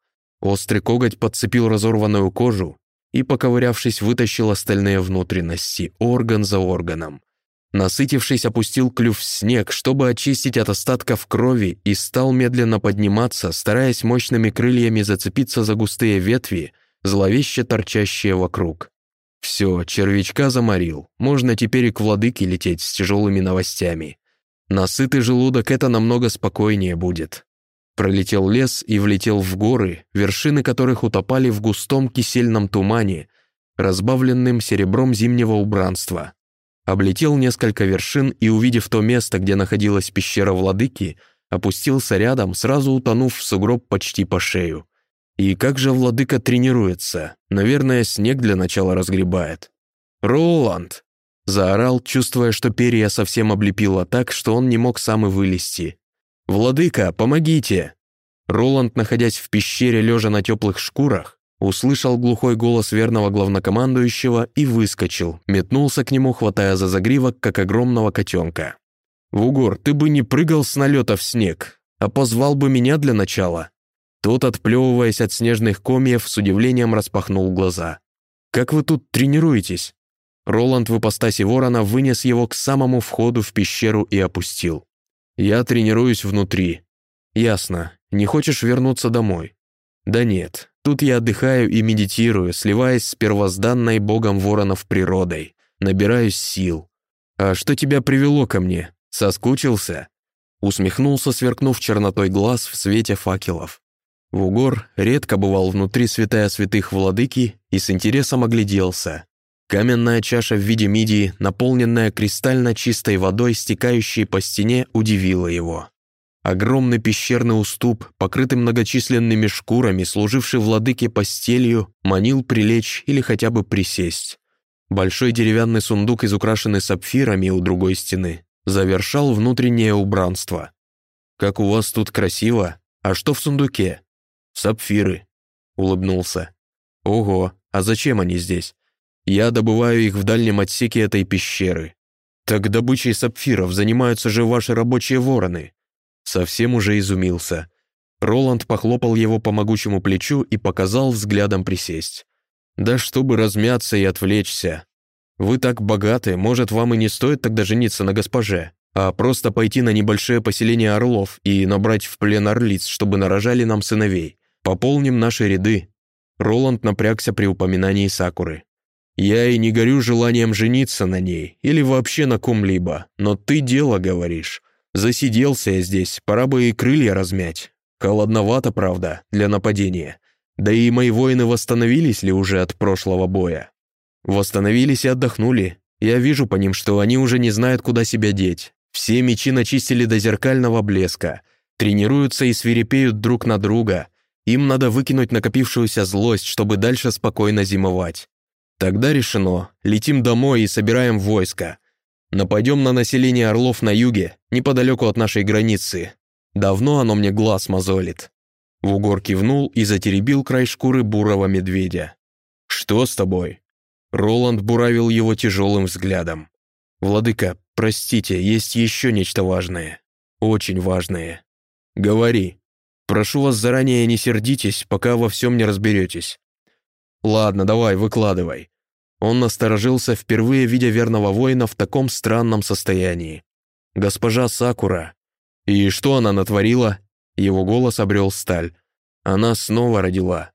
Острый коготь подцепил разорванную кожу и, поковырявшись, вытащил остальные внутренности, орган за органом. Насытившись, опустил клюв в снег, чтобы очистить от остатков крови, и стал медленно подниматься, стараясь мощными крыльями зацепиться за густые ветви, зловеще торчащие вокруг. Все, червячка заморил, можно теперь и к владыке лететь с тяжелыми новостями. Насытый желудок это намного спокойнее будет. Пролетел лес и влетел в горы, вершины которых утопали в густом кисельном тумане, разбавленным серебром зимнего убранства. Облетел несколько вершин и, увидев то место, где находилась пещера владыки, опустился рядом, сразу утонув в сугроб почти по шею. И как же владыка тренируется? Наверное, снег для начала разгребает. «Роланд!» Заорал, чувствуя, что перья совсем облепило так, что он не мог сам и вылезти. «Владыка, помогите!» Роланд, находясь в пещере, лежа на теплых шкурах, услышал глухой голос верного главнокомандующего и выскочил, метнулся к нему, хватая за загривок, как огромного котенка. «Вугор, ты бы не прыгал с налета в снег, а позвал бы меня для начала!» Тот, отплевываясь от снежных комьев, с удивлением распахнул глаза. «Как вы тут тренируетесь?» Роланд в ипостаси ворона вынес его к самому входу в пещеру и опустил. «Я тренируюсь внутри». «Ясно. Не хочешь вернуться домой?» «Да нет. Тут я отдыхаю и медитирую, сливаясь с первозданной богом воронов природой. Набираюсь сил. А что тебя привело ко мне? Соскучился?» Усмехнулся, сверкнув чернотой глаз в свете факелов. Вугор редко бывал внутри святая святых владыки и с интересом огляделся. Каменная чаша в виде мидии, наполненная кристально чистой водой, стекающей по стене, удивила его. Огромный пещерный уступ, покрытый многочисленными шкурами, служивший владыке постелью, манил прилечь или хотя бы присесть. Большой деревянный сундук, изукрашенный сапфирами у другой стены, завершал внутреннее убранство. «Как у вас тут красиво! А что в сундуке?» «Сапфиры», — улыбнулся. «Ого, а зачем они здесь? Я добываю их в дальнем отсеке этой пещеры. Так добычей сапфиров занимаются же ваши рабочие вороны. Совсем уже изумился. Роланд похлопал его по могучему плечу и показал взглядом присесть. «Да чтобы размяться и отвлечься. Вы так богаты, может, вам и не стоит тогда жениться на госпоже, а просто пойти на небольшое поселение орлов и набрать в плен орлиц, чтобы нарожали нам сыновей. Пополним наши ряды». Роланд напрягся при упоминании Сакуры. «Я и не горю желанием жениться на ней или вообще на ком-либо, но ты дело говоришь. Засиделся я здесь, пора бы и крылья размять. Холодновато, правда, для нападения. Да и мои воины восстановились ли уже от прошлого боя? Восстановились и отдохнули. Я вижу по ним, что они уже не знают, куда себя деть. Все мечи начистили до зеркального блеска. Тренируются и свирепеют друг на друга. Им надо выкинуть накопившуюся злость, чтобы дальше спокойно зимовать. Тогда решено. Летим домой и собираем войско. Нападем на население Орлов на юге, неподалеку от нашей границы. Давно оно мне глаз мозолит». Вугор кивнул и затеребил край шкуры бурого медведя. «Что с тобой?» Роланд буравил его тяжелым взглядом. «Владыка, простите, есть еще нечто важное. Очень важное. Говори. Прошу вас заранее не сердитесь, пока во всем не разберетесь. Ладно, давай, выкладывай». Он насторожился, впервые видя верного воина в таком странном состоянии. Госпожа Сакура. И что она натворила? Его голос обрел сталь. Она снова родила.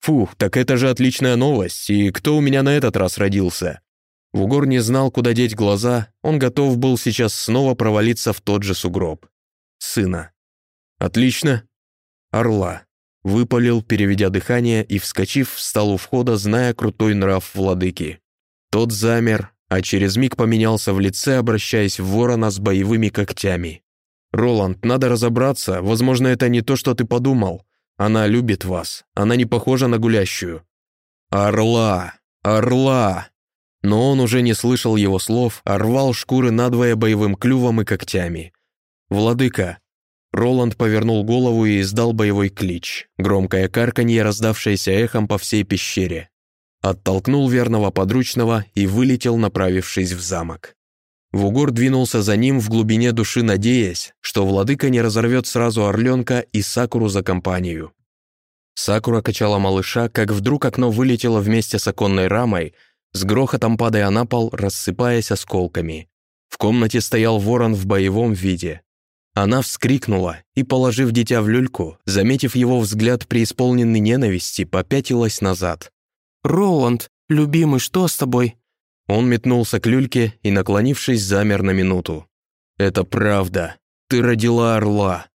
Фух, так это же отличная новость, и кто у меня на этот раз родился? Вугор не знал, куда деть глаза, он готов был сейчас снова провалиться в тот же сугроб. Сына. Отлично. Орла. Выпалил, переведя дыхание и, вскочив, встал у входа, зная крутой нрав владыки. Тот замер, а через миг поменялся в лице, обращаясь в ворона с боевыми когтями. «Роланд, надо разобраться, возможно, это не то, что ты подумал. Она любит вас. Она не похожа на гулящую». «Орла! Орла!» Но он уже не слышал его слов, а рвал шкуры надвое боевым клювом и когтями. «Владыка!» Роланд повернул голову и издал боевой клич, громкое карканье, раздавшееся эхом по всей пещере. Оттолкнул верного подручного и вылетел, направившись в замок. Вугор двинулся за ним в глубине души, надеясь, что владыка не разорвет сразу орленка и Сакуру за компанию. Сакура качала малыша, как вдруг окно вылетело вместе с оконной рамой, с грохотом падая на пол, рассыпаясь осколками. В комнате стоял ворон в боевом виде. Она вскрикнула и, положив дитя в люльку, заметив его взгляд преисполненный ненависти, попятилась назад. «Роланд, любимый, что с тобой?» Он метнулся к люльке и, наклонившись, замер на минуту. «Это правда. Ты родила орла».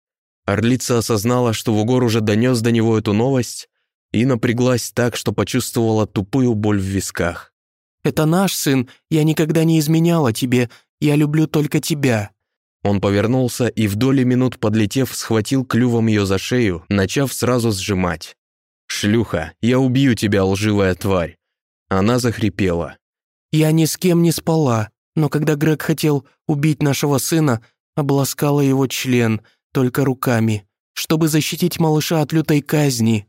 Орлица осознала, что Вугор уже донес до него эту новость, и напряглась так, что почувствовала тупую боль в висках. «Это наш сын. Я никогда не изменяла тебе. Я люблю только тебя». Он повернулся и в доли минут подлетев, схватил клювом ее за шею, начав сразу сжимать. «Шлюха, я убью тебя, лживая тварь!» Она захрипела. Я ни с кем не спала, но когда Грег хотел убить нашего сына, обласкала его член, только руками, чтобы защитить малыша от лютой казни».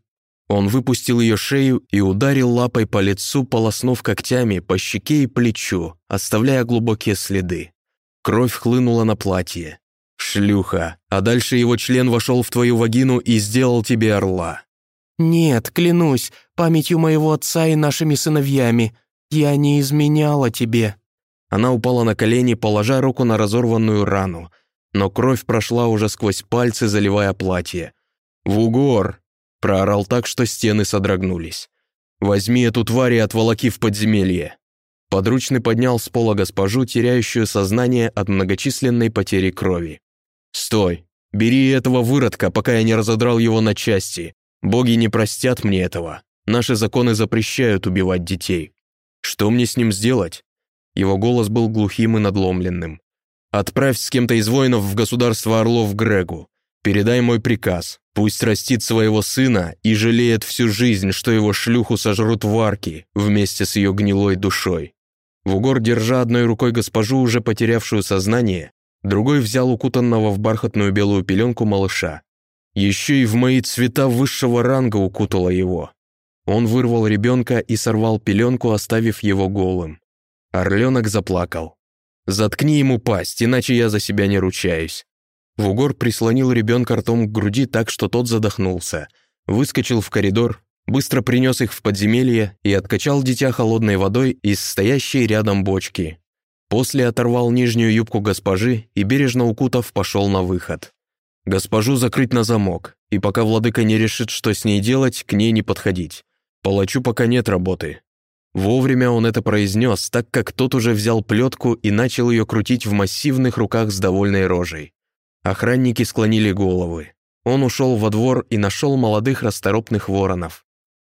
Он выпустил ее шею и ударил лапой по лицу, полоснув когтями по щеке и плечу, оставляя глубокие следы. Кровь хлынула на платье. «Шлюха, а дальше его член вошел в твою вагину и сделал тебе орла». «Нет, клянусь, памятью моего отца и нашими сыновьями. «Я не изменяла тебе». Она упала на колени, положа руку на разорванную рану, но кровь прошла уже сквозь пальцы, заливая платье. «Вугор!» — проорал так, что стены содрогнулись. «Возьми эту тварь и отволоки в подземелье». Подручный поднял с пола госпожу, теряющую сознание от многочисленной потери крови. «Стой! Бери этого выродка, пока я не разодрал его на части. Боги не простят мне этого. Наши законы запрещают убивать детей». Что мне с ним сделать? Его голос был глухим и надломленным. Отправь с кем-то из воинов в государство Орлов Грегу. Передай мой приказ. Пусть растит своего сына и жалеет всю жизнь, что его шлюху сожрут варки вместе с ее гнилой душой. Вугор, держа одной рукой госпожу, уже потерявшую сознание, другой взял укутанного в бархатную белую пеленку малыша. Еще и в мои цвета высшего ранга укутала его. Он вырвал ребенка и сорвал пеленку, оставив его голым. Орленок заплакал. «Заткни ему пасть, иначе я за себя не ручаюсь». Вугор прислонил ребенка ртом к груди так, что тот задохнулся. Выскочил в коридор, быстро принес их в подземелье и откачал дитя холодной водой из стоящей рядом бочки. После оторвал нижнюю юбку госпожи и, бережно укутав, пошел на выход. Госпожу закрыть на замок, и пока владыка не решит, что с ней делать, к ней не подходить. Палачу пока нет работы. Вовремя он это произнес, так как тот уже взял плетку и начал ее крутить в массивных руках с довольной рожей. Охранники склонили головы. Он ушел во двор и нашел молодых расторопных воронов.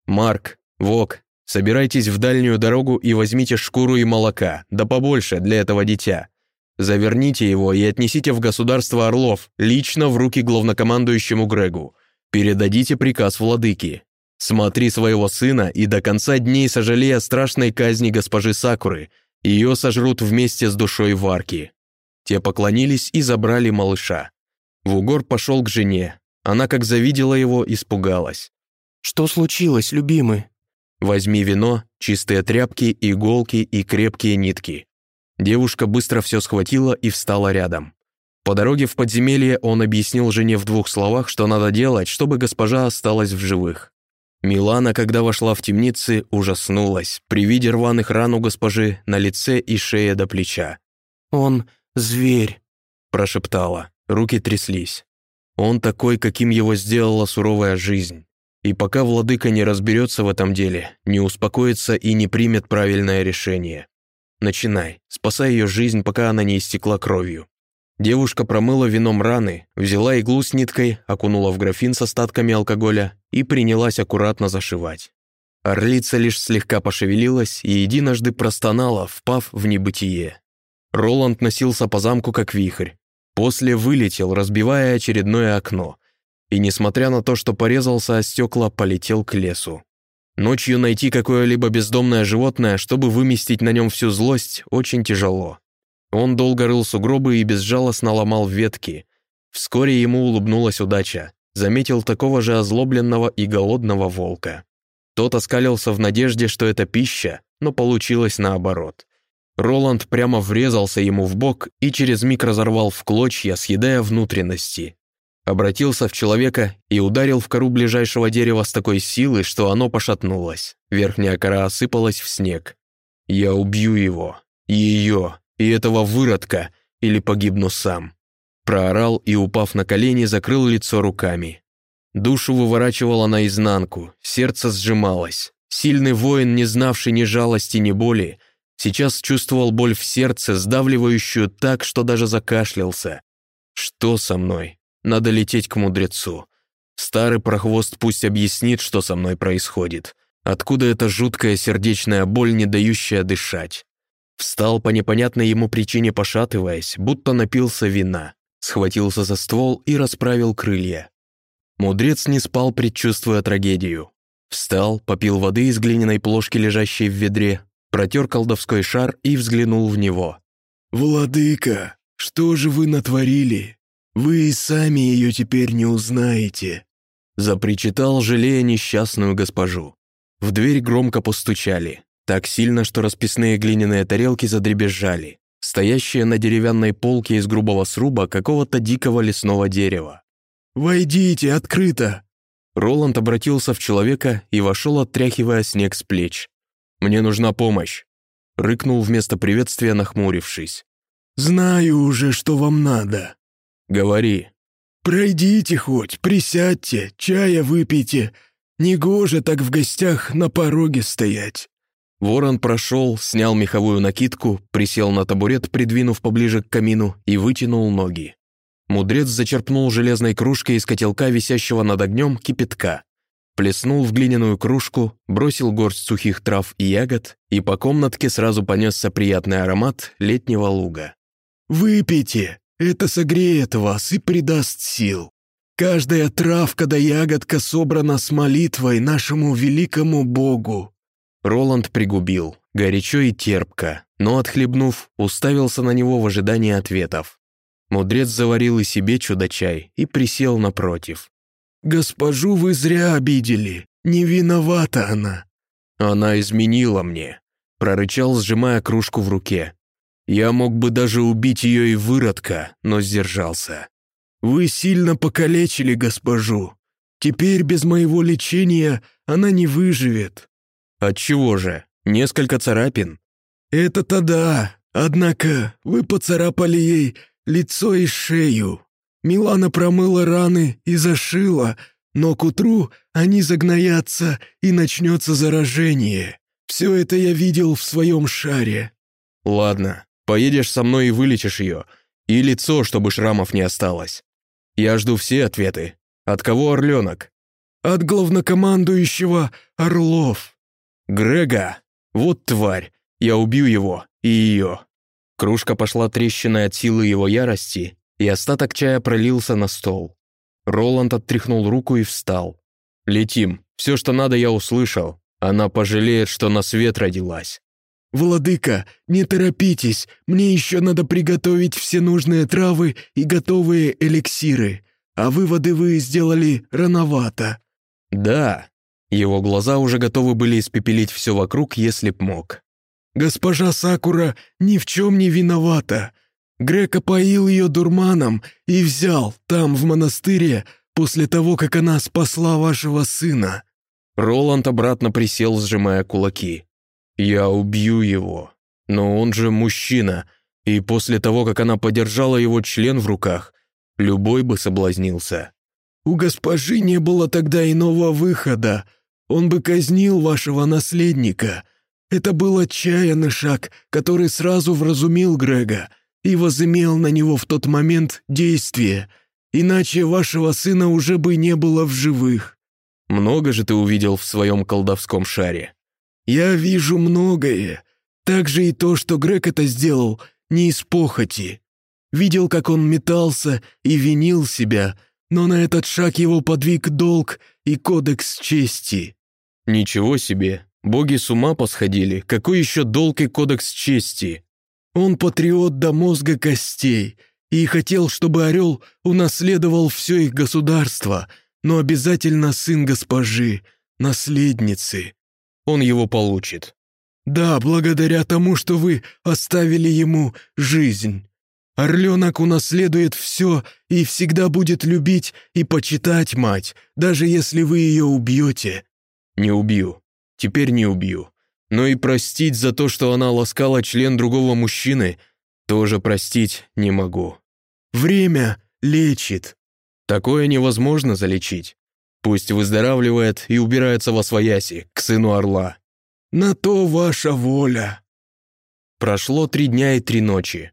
«Марк, Вок, собирайтесь в дальнюю дорогу и возьмите шкуру и молока, да побольше для этого дитя. Заверните его и отнесите в государство Орлов, лично в руки главнокомандующему Грегу. Передадите приказ владыки. Смотри своего сына и до конца дней сожалей о страшной казни госпожи Сакуры. Ее сожрут вместе с душой Варки». Те поклонились и забрали малыша. Вугор пошел к жене. Она, как завидела его, испугалась. «Что случилось, любимый?» «Возьми вино, чистые тряпки, иголки и крепкие нитки. Девушка быстро все схватила и встала рядом. По дороге в подземелье он объяснил жене в двух словах, что надо делать, чтобы госпожа осталась в живых. Милана, когда вошла в темницы, ужаснулась при виде рваных ран у госпожи на лице и шее до плеча. «Он зверь», – прошептала, руки тряслись. «Он такой, каким его сделала суровая жизнь. И пока владыка не разберется в этом деле, не успокоится и не примет правильное решение. Начинай, спасай ее жизнь, пока она не истекла кровью». Девушка промыла вином раны, взяла иглу с ниткой, окунула в графин с остатками алкоголя и принялась аккуратно зашивать. Орлица лишь слегка пошевелилась и единожды простонала, впав в небытие. Роланд носился по замку как вихрь. После вылетел, разбивая очередное окно. И, несмотря на то, что порезался о стекла, полетел к лесу. Ночью найти какое-либо бездомное животное, чтобы выместить на нем всю злость, очень тяжело. Он долго рыл сугробы и безжалостно ломал ветки. Вскоре ему улыбнулась удача. Заметил такого же озлобленного и голодного волка. Тот оскалился в надежде, что это пища, но получилось наоборот. Роланд прямо врезался ему в бок и через миг разорвал в клочья, съедая внутренности обратился в человека и ударил в кору ближайшего дерева с такой силой, что оно пошатнулось. Верхняя кора осыпалась в снег. «Я убью его, ее, и этого выродка, или погибну сам». Проорал и, упав на колени, закрыл лицо руками. Душу выворачивало наизнанку, сердце сжималось. Сильный воин, не знавший ни жалости, ни боли, сейчас чувствовал боль в сердце, сдавливающую так, что даже закашлялся. «Что со мной? Надо лететь к мудрецу. Старый прохвост пусть объяснит, что со мной происходит. Откуда эта жуткая сердечная боль, не дающая дышать? Встал по непонятной ему причине, пошатываясь, будто напился вина. Схватился за ствол и расправил крылья. Мудрец не спал, предчувствуя трагедию. Встал, попил воды из глиняной плошки, лежащей в ведре, протер колдовской шар и взглянул в него. «Владыка, что же вы натворили?» «Вы и сами ее теперь не узнаете», — запричитал, жалея несчастную госпожу. В дверь громко постучали, так сильно, что расписные глиняные тарелки задребезжали, стоящие на деревянной полке из грубого сруба какого-то дикого лесного дерева. «Войдите, открыто!» Роланд обратился в человека и вошел, отряхивая снег с плеч. «Мне нужна помощь!» Рыкнул вместо приветствия, нахмурившись. «Знаю уже, что вам надо!» «Говори». «Пройдите хоть, присядьте, чая выпейте. Негоже так в гостях на пороге стоять». Ворон прошел, снял меховую накидку, присел на табурет, придвинув поближе к камину, и вытянул ноги. Мудрец зачерпнул железной кружкой из котелка, висящего над огнем, кипятка. Плеснул в глиняную кружку, бросил горсть сухих трав и ягод, и по комнатке сразу понесся приятный аромат летнего луга. «Выпейте!» Это согреет вас и придаст сил. Каждая травка да ягодка собрана с молитвой нашему великому Богу». Роланд пригубил, горячо и терпко, но, отхлебнув, уставился на него в ожидании ответов. Мудрец заварил и себе чудо-чай и присел напротив. «Госпожу вы зря обидели, не виновата она». «Она изменила мне», — прорычал, сжимая кружку в руке. Я мог бы даже убить ее и выродка, но сдержался. Вы сильно покалечили госпожу. Теперь без моего лечения она не выживет». «Отчего же? Несколько царапин?» «Это-то да. Однако вы поцарапали ей лицо и шею. Милана промыла раны и зашила, но к утру они загноятся и начнется заражение. Все это я видел в своем шаре». «Ладно, поедешь со мной и вылечишь ее. И лицо, чтобы шрамов не осталось. Я жду все ответы. От кого орленок?» «От главнокомандующего Орлов». «Грега! Вот тварь! Я убью его и ее!» Кружка пошла трещиной от силы его ярости, и остаток чая пролился на стол. Роланд оттряхнул руку и встал. «Летим. Все, что надо, я услышал. Она пожалеет, что на свет родилась». «Владыка, не торопитесь, мне еще надо приготовить все нужные травы и готовые эликсиры, а выводы вы сделали рановато». «Да». Его глаза уже готовы были испепелить все вокруг, если б мог. «Госпожа Сакура ни в чем не виновата. Грека поил ее дурманом и взял там, в монастыре, после того, как она спасла вашего сына». Роланд обратно присел, сжимая кулаки. «Я убью его. Но он же мужчина, и после того, как она подержала его член в руках, любой бы соблазнился». «У госпожи не было тогда иного выхода. Он бы казнил вашего наследника. Это был отчаянный шаг, который сразу вразумил Грега и возымел на него в тот момент действие, иначе вашего сына уже бы не было в живых». «Много же ты увидел в своем колдовском шаре?» «Я вижу многое. Также и то, что Грег это сделал не из похоти. Видел, как он метался и винил себя, но на этот шаг его подвиг долг и кодекс чести». «Ничего себе! Боги с ума посходили. Какой еще долг и кодекс чести?» «Он патриот до мозга костей и хотел, чтобы Орел унаследовал все их государство, но обязательно сын госпожи, наследницы он его получит. Да, благодаря тому, что вы оставили ему жизнь. Орленок унаследует все и всегда будет любить и почитать мать, даже если вы ее убьете. Не убью. Теперь не убью. Но и простить за то, что она ласкала член другого мужчины, тоже простить не могу. Время лечит. Такое невозможно залечить. Пусть выздоравливает и убирается во свояси, к сыну орла. На то ваша воля. Прошло три дня и три ночи.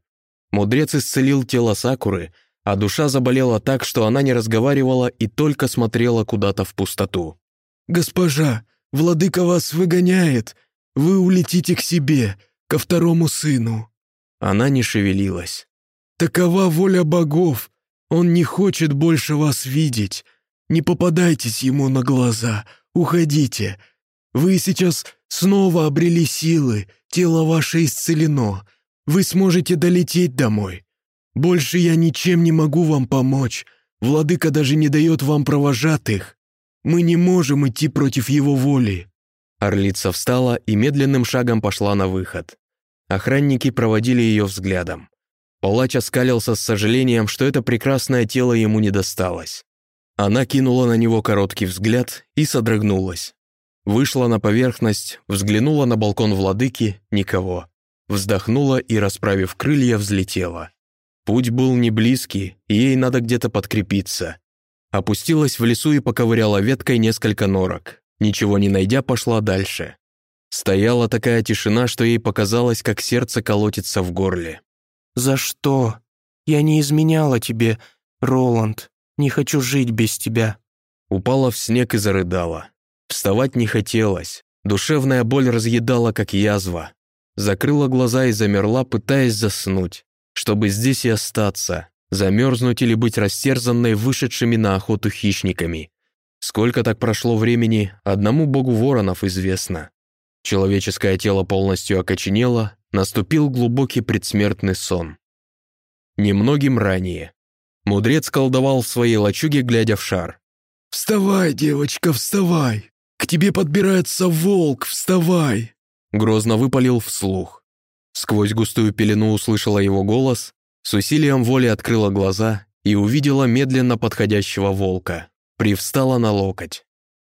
Мудрец исцелил тело Сакуры, а душа заболела так, что она не разговаривала и только смотрела куда-то в пустоту. «Госпожа, владыка вас выгоняет. Вы улетите к себе, ко второму сыну». Она не шевелилась. «Такова воля богов. Он не хочет больше вас видеть. Не попадайтесь ему на глаза, уходите. Вы сейчас снова обрели силы, тело ваше исцелено. Вы сможете долететь домой. Больше я ничем не могу вам помочь. Владыка даже не дает вам провожатых. Мы не можем идти против его воли». Орлица встала и медленным шагом пошла на выход. Охранники проводили ее взглядом. Палач оскалился с сожалением, что это прекрасное тело ему не досталось. Она кинула на него короткий взгляд и содрогнулась. Вышла на поверхность, взглянула на балкон владыки — никого. Вздохнула и, расправив крылья, взлетела. Путь был не близкий, ей надо где-то подкрепиться. Опустилась в лесу и поковыряла веткой несколько норок. Ничего не найдя, пошла дальше. Стояла такая тишина, что ей показалось, как сердце колотится в горле. «За что? Я не изменяла тебе, Роланд. Не хочу жить без тебя». Упала в снег и зарыдала. Вставать не хотелось. Душевная боль разъедала, как язва. Закрыла глаза и замерла, пытаясь заснуть. Чтобы здесь и остаться. Замерзнуть или быть растерзанной вышедшими на охоту хищниками. Сколько так прошло времени, одному богу воронов известно. Человеческое тело полностью окоченело, наступил глубокий предсмертный сон. Немногим ранее Мудрец колдовал в своей лачуге, глядя в шар. «Вставай, девочка, вставай! К тебе подбирается волк, вставай!» Грозно выпалил вслух. Сквозь густую пелену услышала его голос, с усилием воли открыла глаза и увидела медленно подходящего волка. Привстала на локоть.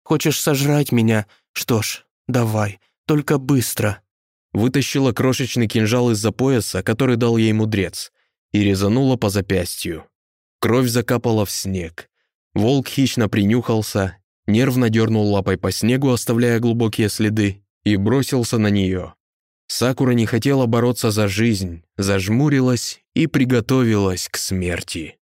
«Хочешь сожрать меня? Что ж, давай, только быстро». Вытащила крошечный кинжал из-за пояса, который дал ей мудрец, и резанула по запястью. Кровь закапала в снег. Волк хищно принюхался, нервно дернул лапой по снегу, оставляя глубокие следы, и бросился на нее. Сакура не хотела бороться за жизнь, зажмурилась и приготовилась к смерти.